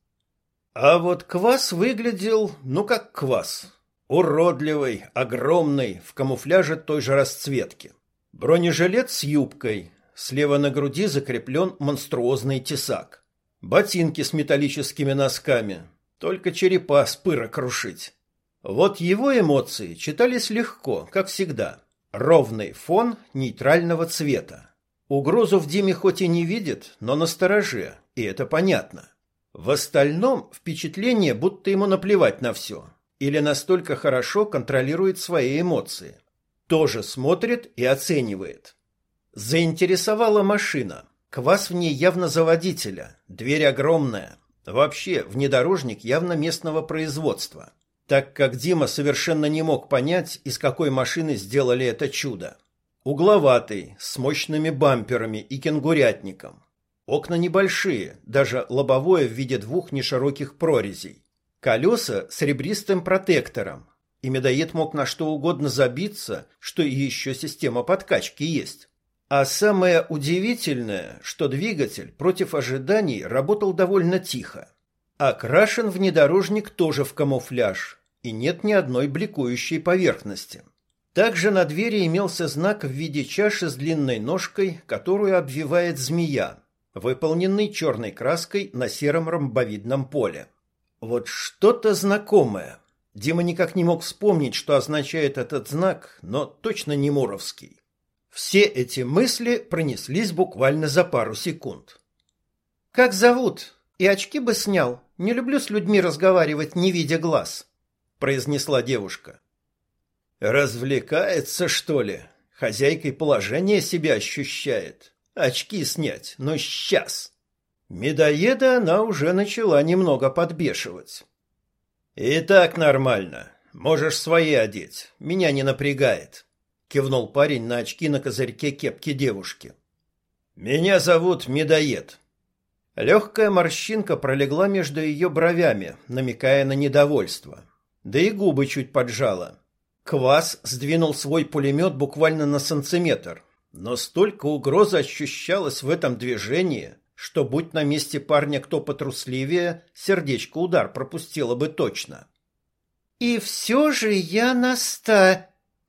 А вот квас выглядел, ну как квас. Уродливый, огромный, в камуфляже той же расцветки. Бронежилет с юбкой, слева на груди закреплен монструозный тесак. Ботинки с металлическими носками, только черепа с пыра крушить. Вот его эмоции читались легко, как всегда. Ровный фон нейтрального цвета. Угрозу в Диме хоть и не видит, но настороже, и это понятно. В остальном впечатление, будто ему наплевать на все. Или настолько хорошо контролирует свои эмоции. Тоже смотрит и оценивает. Заинтересовала машина. Квас в ней явно заводителя. Дверь огромная. Вообще, внедорожник явно местного производства так как Дима совершенно не мог понять, из какой машины сделали это чудо. Угловатый, с мощными бамперами и кенгурятником. Окна небольшие, даже лобовое в виде двух нешироких прорезей. Колеса с ребристым протектором. И медоед мог на что угодно забиться, что и еще система подкачки есть. А самое удивительное, что двигатель против ожиданий работал довольно тихо. Окрашен внедорожник тоже в камуфляж, и нет ни одной бликующей поверхности. Также на двери имелся знак в виде чаши с длинной ножкой, которую обвивает змея, выполненный черной краской на сером ромбовидном поле. Вот что-то знакомое. Дима никак не мог вспомнить, что означает этот знак, но точно не Муровский. Все эти мысли пронеслись буквально за пару секунд. «Как зовут? И очки бы снял. Не люблю с людьми разговаривать, не видя глаз», произнесла девушка. Развлекается, что ли? Хозяйкой положения себя ощущает. Очки снять, но сейчас. Медоеда она уже начала немного подбешивать. И так нормально. Можешь свои одеть. Меня не напрягает, кивнул парень на очки на козырьке кепки девушки. Меня зовут Медоед. Легкая морщинка пролегла между ее бровями, намекая на недовольство да и губы чуть поджала. Квас сдвинул свой пулемет буквально на сантиметр, но столько угрозы ощущалось в этом движении, что, будь на месте парня кто потрусливее, сердечко удар пропустило бы точно. «И все же я наста...»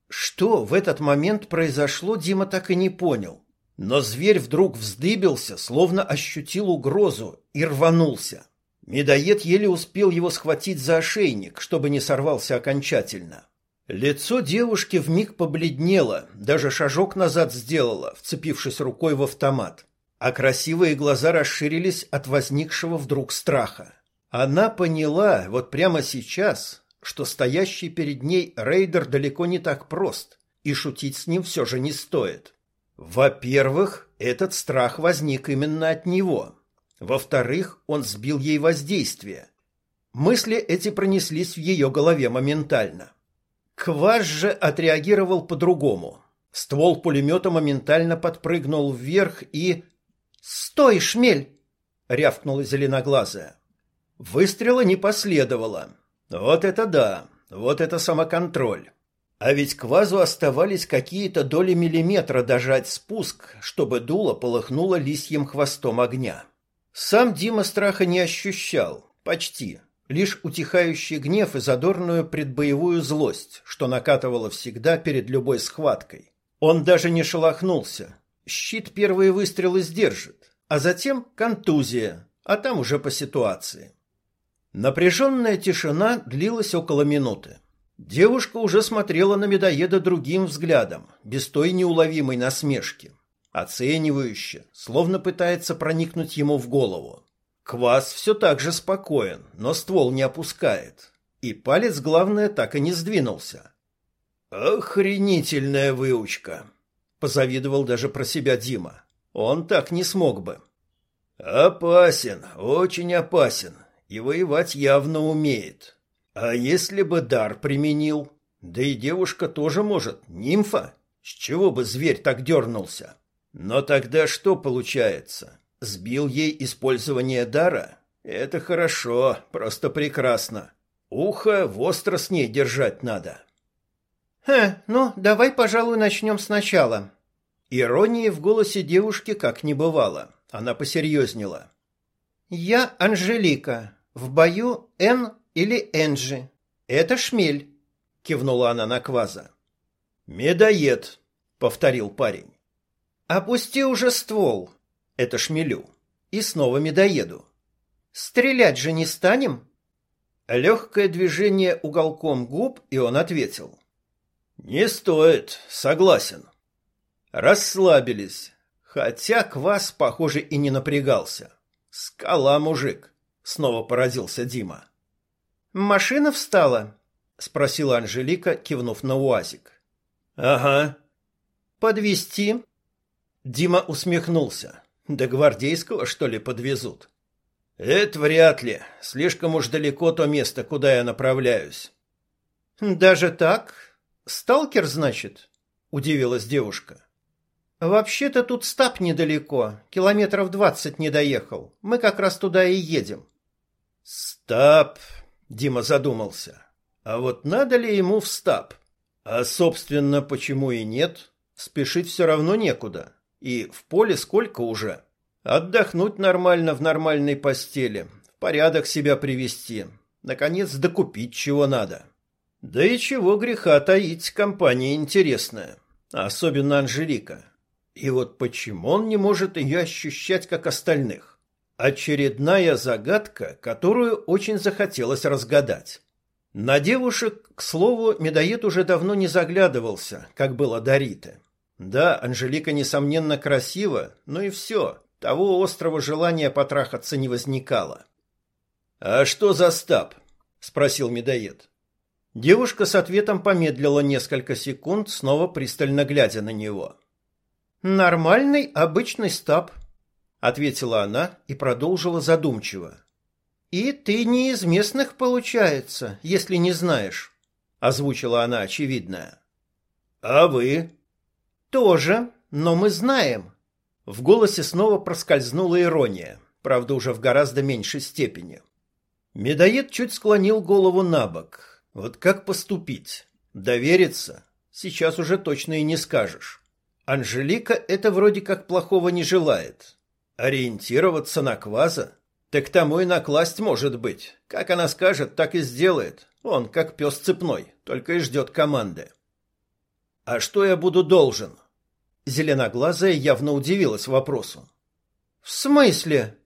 Что в этот момент произошло, Дима так и не понял. Но зверь вдруг вздыбился, словно ощутил угрозу, и рванулся. Медоед еле успел его схватить за ошейник, чтобы не сорвался окончательно. Лицо девушки вмиг побледнело, даже шажок назад сделала, вцепившись рукой в автомат. А красивые глаза расширились от возникшего вдруг страха. Она поняла вот прямо сейчас, что стоящий перед ней рейдер далеко не так прост, и шутить с ним все же не стоит. Во-первых, этот страх возник именно от него. Во-вторых, он сбил ей воздействие. Мысли эти пронеслись в ее голове моментально. Кваш же отреагировал по-другому. Ствол пулемета моментально подпрыгнул вверх и... «Стой, шмель!» — рявкнула зеленоглазая. Выстрела не последовало. Вот это да, вот это самоконтроль. А ведь к вазу оставались какие-то доли миллиметра дожать спуск, чтобы дуло полыхнуло лисьим хвостом огня. Сам Дима страха не ощущал, почти. Лишь утихающий гнев и задорную предбоевую злость, что накатывало всегда перед любой схваткой. Он даже не шелохнулся. Щит первые выстрелы сдержит, а затем контузия, а там уже по ситуации. Напряженная тишина длилась около минуты. Девушка уже смотрела на медоеда другим взглядом, без той неуловимой насмешки оценивающе, словно пытается проникнуть ему в голову. Квас все так же спокоен, но ствол не опускает. И палец, главное, так и не сдвинулся. «Охренительная выучка!» — позавидовал даже про себя Дима. «Он так не смог бы». «Опасен, очень опасен, и воевать явно умеет. А если бы дар применил? Да и девушка тоже может, нимфа. С чего бы зверь так дернулся?» Но тогда что получается? Сбил ей использование дара? Это хорошо, просто прекрасно. Ухо востро с ней держать надо. «Хе, ну, давай, пожалуй, начнем сначала». Иронии в голосе девушки как не бывало. Она посерьезнела. «Я Анжелика. В бою Н или Энджи. Это шмель», — кивнула она на Кваза. «Медоед», — повторил парень. «Опусти уже ствол». Это шмелю. И снова медоеду. «Стрелять же не станем?» Легкое движение уголком губ, и он ответил. «Не стоит, согласен». Расслабились, хотя Квас, похоже, и не напрягался. «Скала, мужик!» — снова поразился Дима. «Машина встала?» — спросила Анжелика, кивнув на УАЗик. «Ага». «Подвезти?» Дима усмехнулся. «До гвардейского, что ли, подвезут?» Это вряд ли. Слишком уж далеко то место, куда я направляюсь. Даже так? Сталкер, значит? Удивилась девушка. Вообще-то тут стап недалеко, километров двадцать не доехал. Мы как раз туда и едем. Стап, Дима задумался. А вот надо ли ему в стап? А, собственно, почему и нет? Спешить все равно некуда. И в поле сколько уже? Отдохнуть нормально в нормальной постели, в порядок себя привести, наконец докупить чего надо. Да и чего греха таить, компания интересная, особенно Анжелика. И вот почему он не может ее ощущать, как остальных? Очередная загадка, которую очень захотелось разгадать. На девушек, к слову, медоед уже давно не заглядывался, как было до Риты. Да, Анжелика, несомненно, красива, но и все. Того острого желания потрахаться не возникало. «А что за стаб?» — спросил медоед. Девушка с ответом помедлила несколько секунд, снова пристально глядя на него. «Нормальный, обычный стаб», — ответила она и продолжила задумчиво. «И ты не из местных, получается, если не знаешь», — озвучила она очевидное. «А вы?» «Тоже, но мы знаем. В голосе снова проскользнула ирония, правда, уже в гораздо меньшей степени. Медоед чуть склонил голову на бок. Вот как поступить? Довериться? Сейчас уже точно и не скажешь. Анжелика это вроде как плохого не желает. Ориентироваться на кваза? Так тому и накласть может быть. Как она скажет, так и сделает. Он как пес цепной, только и ждет команды. А что я буду должен? Зеленоглазая явно удивилась вопросу. «В смысле?»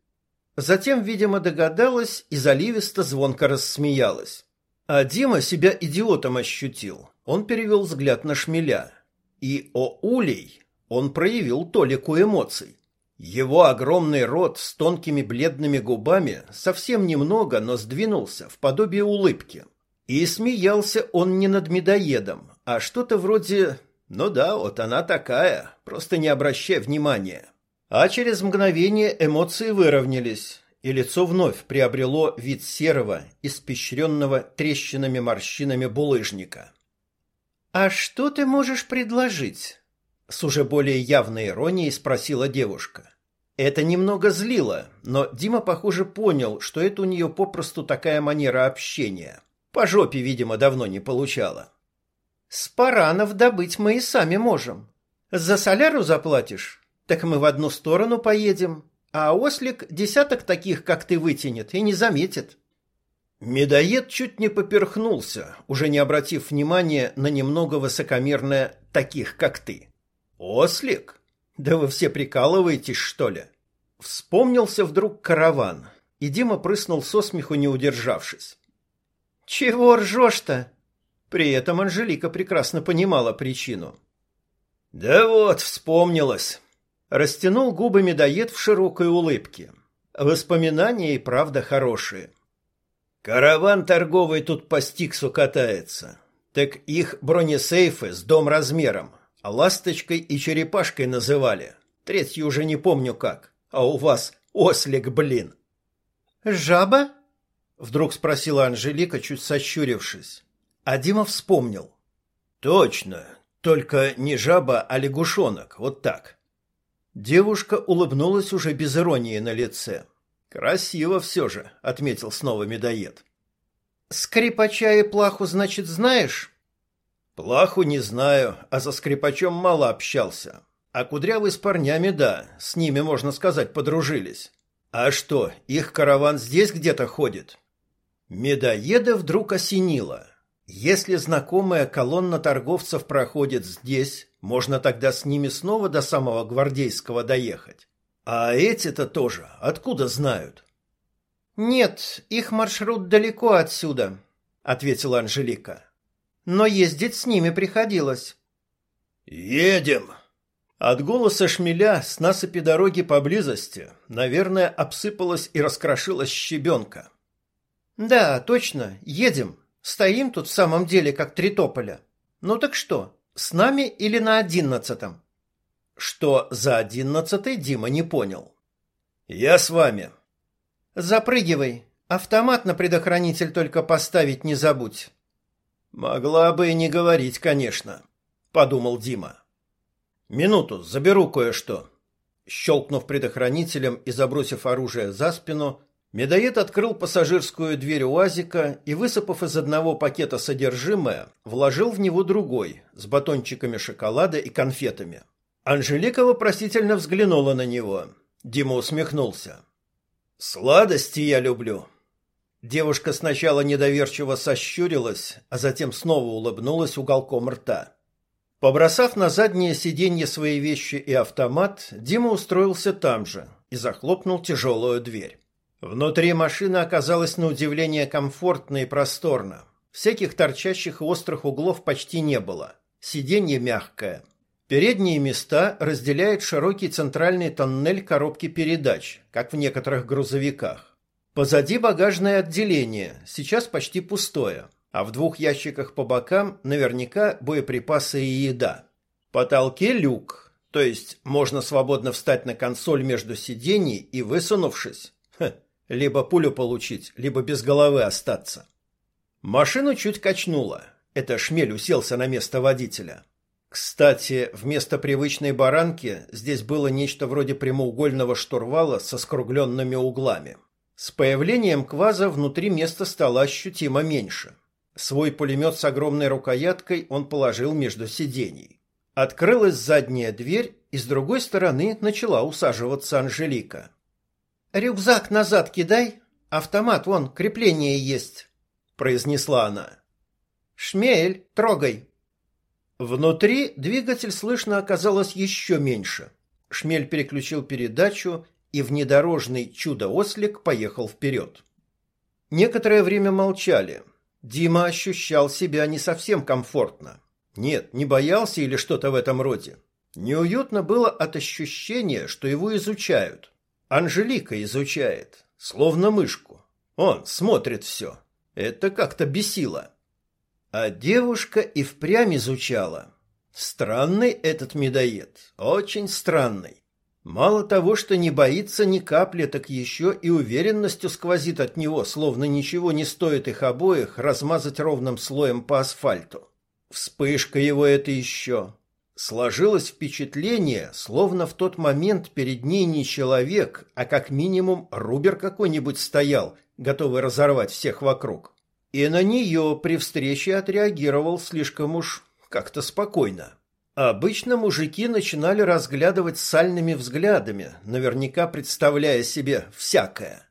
Затем, видимо, догадалась и заливисто звонко рассмеялась. А Дима себя идиотом ощутил. Он перевел взгляд на шмеля. И о улей он проявил толику эмоций. Его огромный рот с тонкими бледными губами совсем немного, но сдвинулся в подобие улыбки. И смеялся он не над медоедом, а что-то вроде ну да, вот она такая, просто не обращай внимания. А через мгновение эмоции выровнялись, и лицо вновь приобрело вид серого, испещренного трещинами морщинами булыжника. «А что ты можешь предложить?» С уже более явной иронией спросила девушка. Это немного злило, но Дима, похоже, понял, что это у нее попросту такая манера общения. По жопе, видимо, давно не получала. Спаранов добыть мы и сами можем. За соляру заплатишь? Так мы в одну сторону поедем, а ослик десяток таких, как ты, вытянет и не заметит. Медоед чуть не поперхнулся, уже не обратив внимания на немного высокомерное «таких, как ты». «Ослик? Да вы все прикалываетесь, что ли?» Вспомнился вдруг караван, и Дима прыснул со смеху, не удержавшись. «Чего ржешь-то?» При этом Анжелика прекрасно понимала причину. «Да вот, вспомнилось!» Растянул губы медоед в широкой улыбке. Воспоминания и правда хорошие. Караван торговый тут по Стиксу катается. Так их бронесейфы с дом размером. Ласточкой и черепашкой называли. Третью уже не помню как. А у вас ослик, блин. «Жаба?» Вдруг спросила Анжелика, чуть сощурившись. А Дима вспомнил. Точно, только не жаба, а лягушонок, вот так. Девушка улыбнулась уже без иронии на лице. Красиво все же, отметил снова медоед. Скрипача и плаху, значит, знаешь? Плаху не знаю, а за скрипачом мало общался. А кудрявый с парнями, да, с ними, можно сказать, подружились. А что, их караван здесь где-то ходит? Медоеда вдруг осенило. Если знакомая колонна торговцев проходит здесь, можно тогда с ними снова до самого Гвардейского доехать. А эти-то тоже откуда знают? Нет, их маршрут далеко отсюда, ответила Анжелика. Но ездить с ними приходилось. Едем. От голоса шмеля с насыпи дороги поблизости, наверное, обсыпалась и раскрошилась щебенка. Да, точно, едем. Стоим тут в самом деле как три тополя. Ну так что, с нами или на одиннадцатом? Что за одиннадцатый, Дима не понял. Я с вами. Запрыгивай. Автомат на предохранитель только поставить не забудь. Могла бы и не говорить, конечно, подумал Дима. Минуту, заберу кое-что. Щелкнув предохранителем и забросив оружие за спину, Медоед открыл пассажирскую дверь УАЗика и, высыпав из одного пакета содержимое, вложил в него другой, с батончиками шоколада и конфетами. Анжелика вопросительно взглянула на него. Дима усмехнулся. «Сладости я люблю». Девушка сначала недоверчиво сощурилась, а затем снова улыбнулась уголком рта. Побросав на заднее сиденье свои вещи и автомат, Дима устроился там же и захлопнул тяжелую дверь. Внутри машины оказалось на удивление комфортно и просторно. Всяких торчащих и острых углов почти не было. Сиденье мягкое. Передние места разделяет широкий центральный тоннель коробки передач, как в некоторых грузовиках. Позади багажное отделение, сейчас почти пустое, а в двух ящиках по бокам наверняка боеприпасы и еда. Потолке люк, то есть можно свободно встать на консоль между сидений и, высунувшись, либо пулю получить, либо без головы остаться. Машину чуть качнуло. Это шмель уселся на место водителя. Кстати, вместо привычной баранки здесь было нечто вроде прямоугольного штурвала со скругленными углами. С появлением кваза внутри места стало ощутимо меньше. Свой пулемет с огромной рукояткой он положил между сидений. Открылась задняя дверь, и с другой стороны начала усаживаться Анжелика. Рюкзак назад кидай, автомат вон, крепление есть, произнесла она. Шмель, трогай. Внутри двигатель слышно оказалось еще меньше. Шмель переключил передачу, и внедорожный чудо-ослик поехал вперед. Некоторое время молчали. Дима ощущал себя не совсем комфортно. Нет, не боялся или что-то в этом роде. Неуютно было от ощущения, что его изучают. Анжелика изучает, словно мышку. Он смотрит все. Это как-то бесило. А девушка и впрямь изучала. Странный этот медоед, очень странный. Мало того, что не боится ни капли, так еще и уверенностью сквозит от него, словно ничего не стоит их обоих размазать ровным слоем по асфальту. Вспышка его это еще. Сложилось впечатление, словно в тот момент перед ней не человек, а как минимум рубер какой-нибудь стоял, готовый разорвать всех вокруг. И на нее при встрече отреагировал слишком уж как-то спокойно. Обычно мужики начинали разглядывать сальными взглядами, наверняка представляя себе всякое.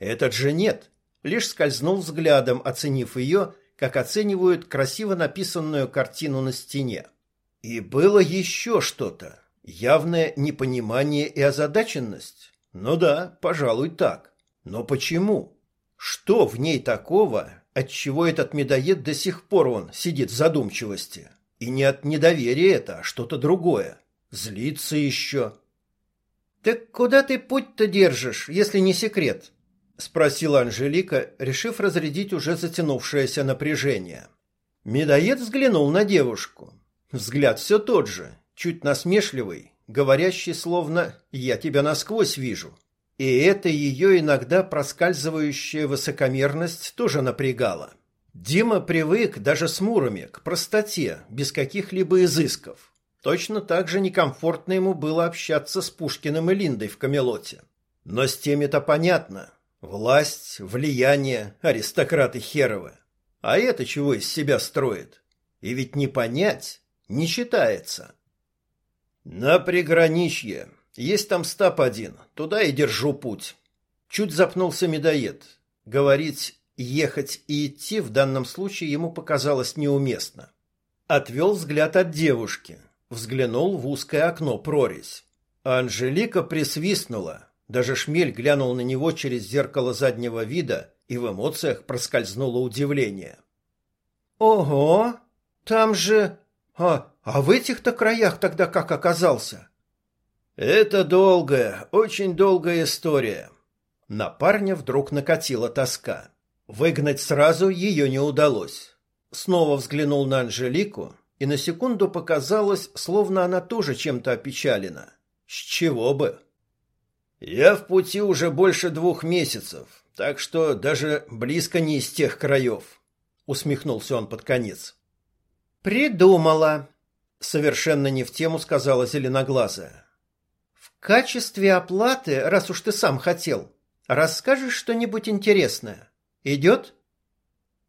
Этот же нет, лишь скользнул взглядом, оценив ее, как оценивают красиво написанную картину на стене. И было еще что-то. Явное непонимание и озадаченность. Ну да, пожалуй, так. Но почему? Что в ней такого, от чего этот медоед до сих пор он сидит в задумчивости? И не от недоверия это, а что-то другое. Злится еще. «Так куда ты путь-то держишь, если не секрет?» — спросила Анжелика, решив разрядить уже затянувшееся напряжение. Медоед взглянул на девушку. Взгляд все тот же, чуть насмешливый, говорящий словно «я тебя насквозь вижу». И эта ее иногда проскальзывающая высокомерность тоже напрягала. Дима привык даже с Мурами к простоте, без каких-либо изысков. Точно так же некомфортно ему было общаться с Пушкиным и Линдой в Камелоте. Но с теми-то понятно. Власть, влияние, аристократы херовы. А это чего из себя строит? И ведь не понять, не считается. На приграничье. Есть там стап один. Туда и держу путь. Чуть запнулся медоед. Говорить ехать и идти в данном случае ему показалось неуместно. Отвел взгляд от девушки. Взглянул в узкое окно прорезь. Анжелика присвистнула. Даже шмель глянул на него через зеркало заднего вида, и в эмоциях проскользнуло удивление. «Ого! Там же... А, а в этих-то краях тогда как оказался?» «Это долгая, очень долгая история». На парня вдруг накатила тоска. Выгнать сразу ее не удалось. Снова взглянул на Анжелику, и на секунду показалось, словно она тоже чем-то опечалена. С чего бы? Я в пути уже больше двух месяцев, так что даже близко не из тех краев, усмехнулся он под конец. Придумала, совершенно не в тему сказала зеленоглазая. В качестве оплаты, раз уж ты сам хотел, расскажешь что-нибудь интересное. Идет?»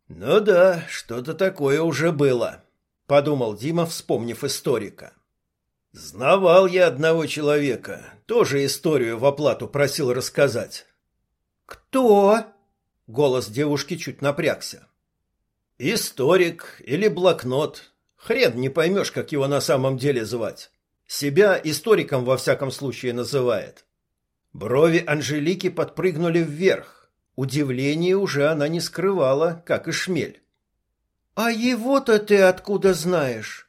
«Ну да, что-то такое уже было», — подумал Дима, вспомнив историка. «Знавал я одного человека, тоже историю в оплату просил рассказать». «Кто?» — голос девушки чуть напрягся. «Историк или блокнот. Хрен не поймешь, как его на самом деле звать. Себя историком во всяком случае называет». Брови Анжелики подпрыгнули вверх. Удивление уже она не скрывала, как и шмель. «А его-то ты откуда знаешь?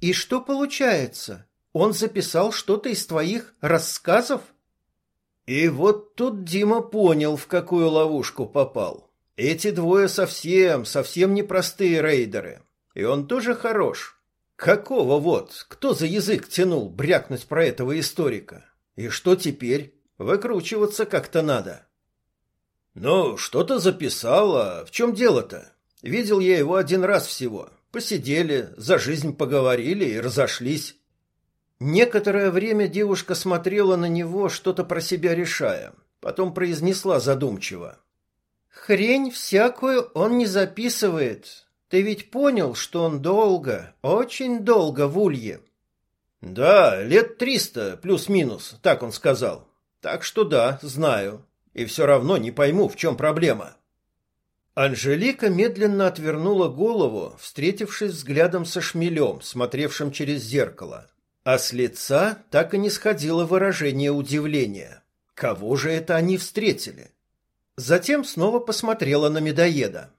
И что получается?» Он записал что-то из твоих рассказов? И вот тут Дима понял, в какую ловушку попал. Эти двое совсем, совсем непростые рейдеры. И он тоже хорош. Какого вот? Кто за язык тянул брякнуть про этого историка? И что теперь? Выкручиваться как-то надо. Ну, что-то записал, а в чем дело-то? Видел я его один раз всего. Посидели, за жизнь поговорили и разошлись. Некоторое время девушка смотрела на него, что-то про себя решая. Потом произнесла задумчиво. «Хрень всякую он не записывает. Ты ведь понял, что он долго, очень долго в улье?» «Да, лет триста, плюс-минус, так он сказал. Так что да, знаю. И все равно не пойму, в чем проблема». Анжелика медленно отвернула голову, встретившись взглядом со шмелем, смотревшим через зеркало. А с лица так и не сходило выражение удивления. Кого же это они встретили? Затем снова посмотрела на медоеда.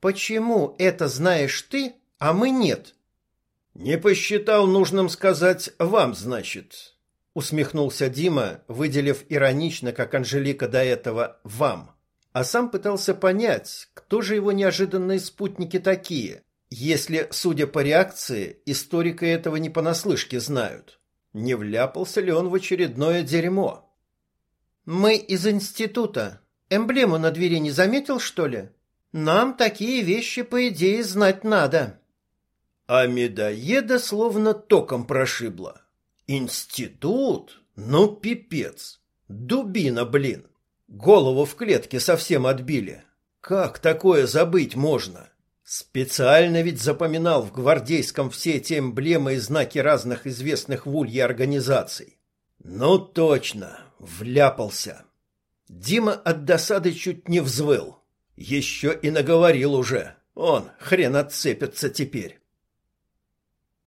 «Почему это знаешь ты, а мы нет?» «Не посчитал нужным сказать «вам», значит», — усмехнулся Дима, выделив иронично, как Анжелика до этого, «вам». А сам пытался понять, кто же его неожиданные спутники такие, если, судя по реакции, историка этого не понаслышке знают. Не вляпался ли он в очередное дерьмо? «Мы из института. Эмблему на двери не заметил, что ли? Нам такие вещи, по идее, знать надо». А медоеда словно током прошибло. «Институт? Ну, пипец! Дубина, блин! Голову в клетке совсем отбили. Как такое забыть можно?» Специально ведь запоминал в гвардейском все эти эмблемы и знаки разных известных в Улье организаций. Ну точно, вляпался. Дима от досады чуть не взвыл. Еще и наговорил уже. Он хрен отцепится теперь.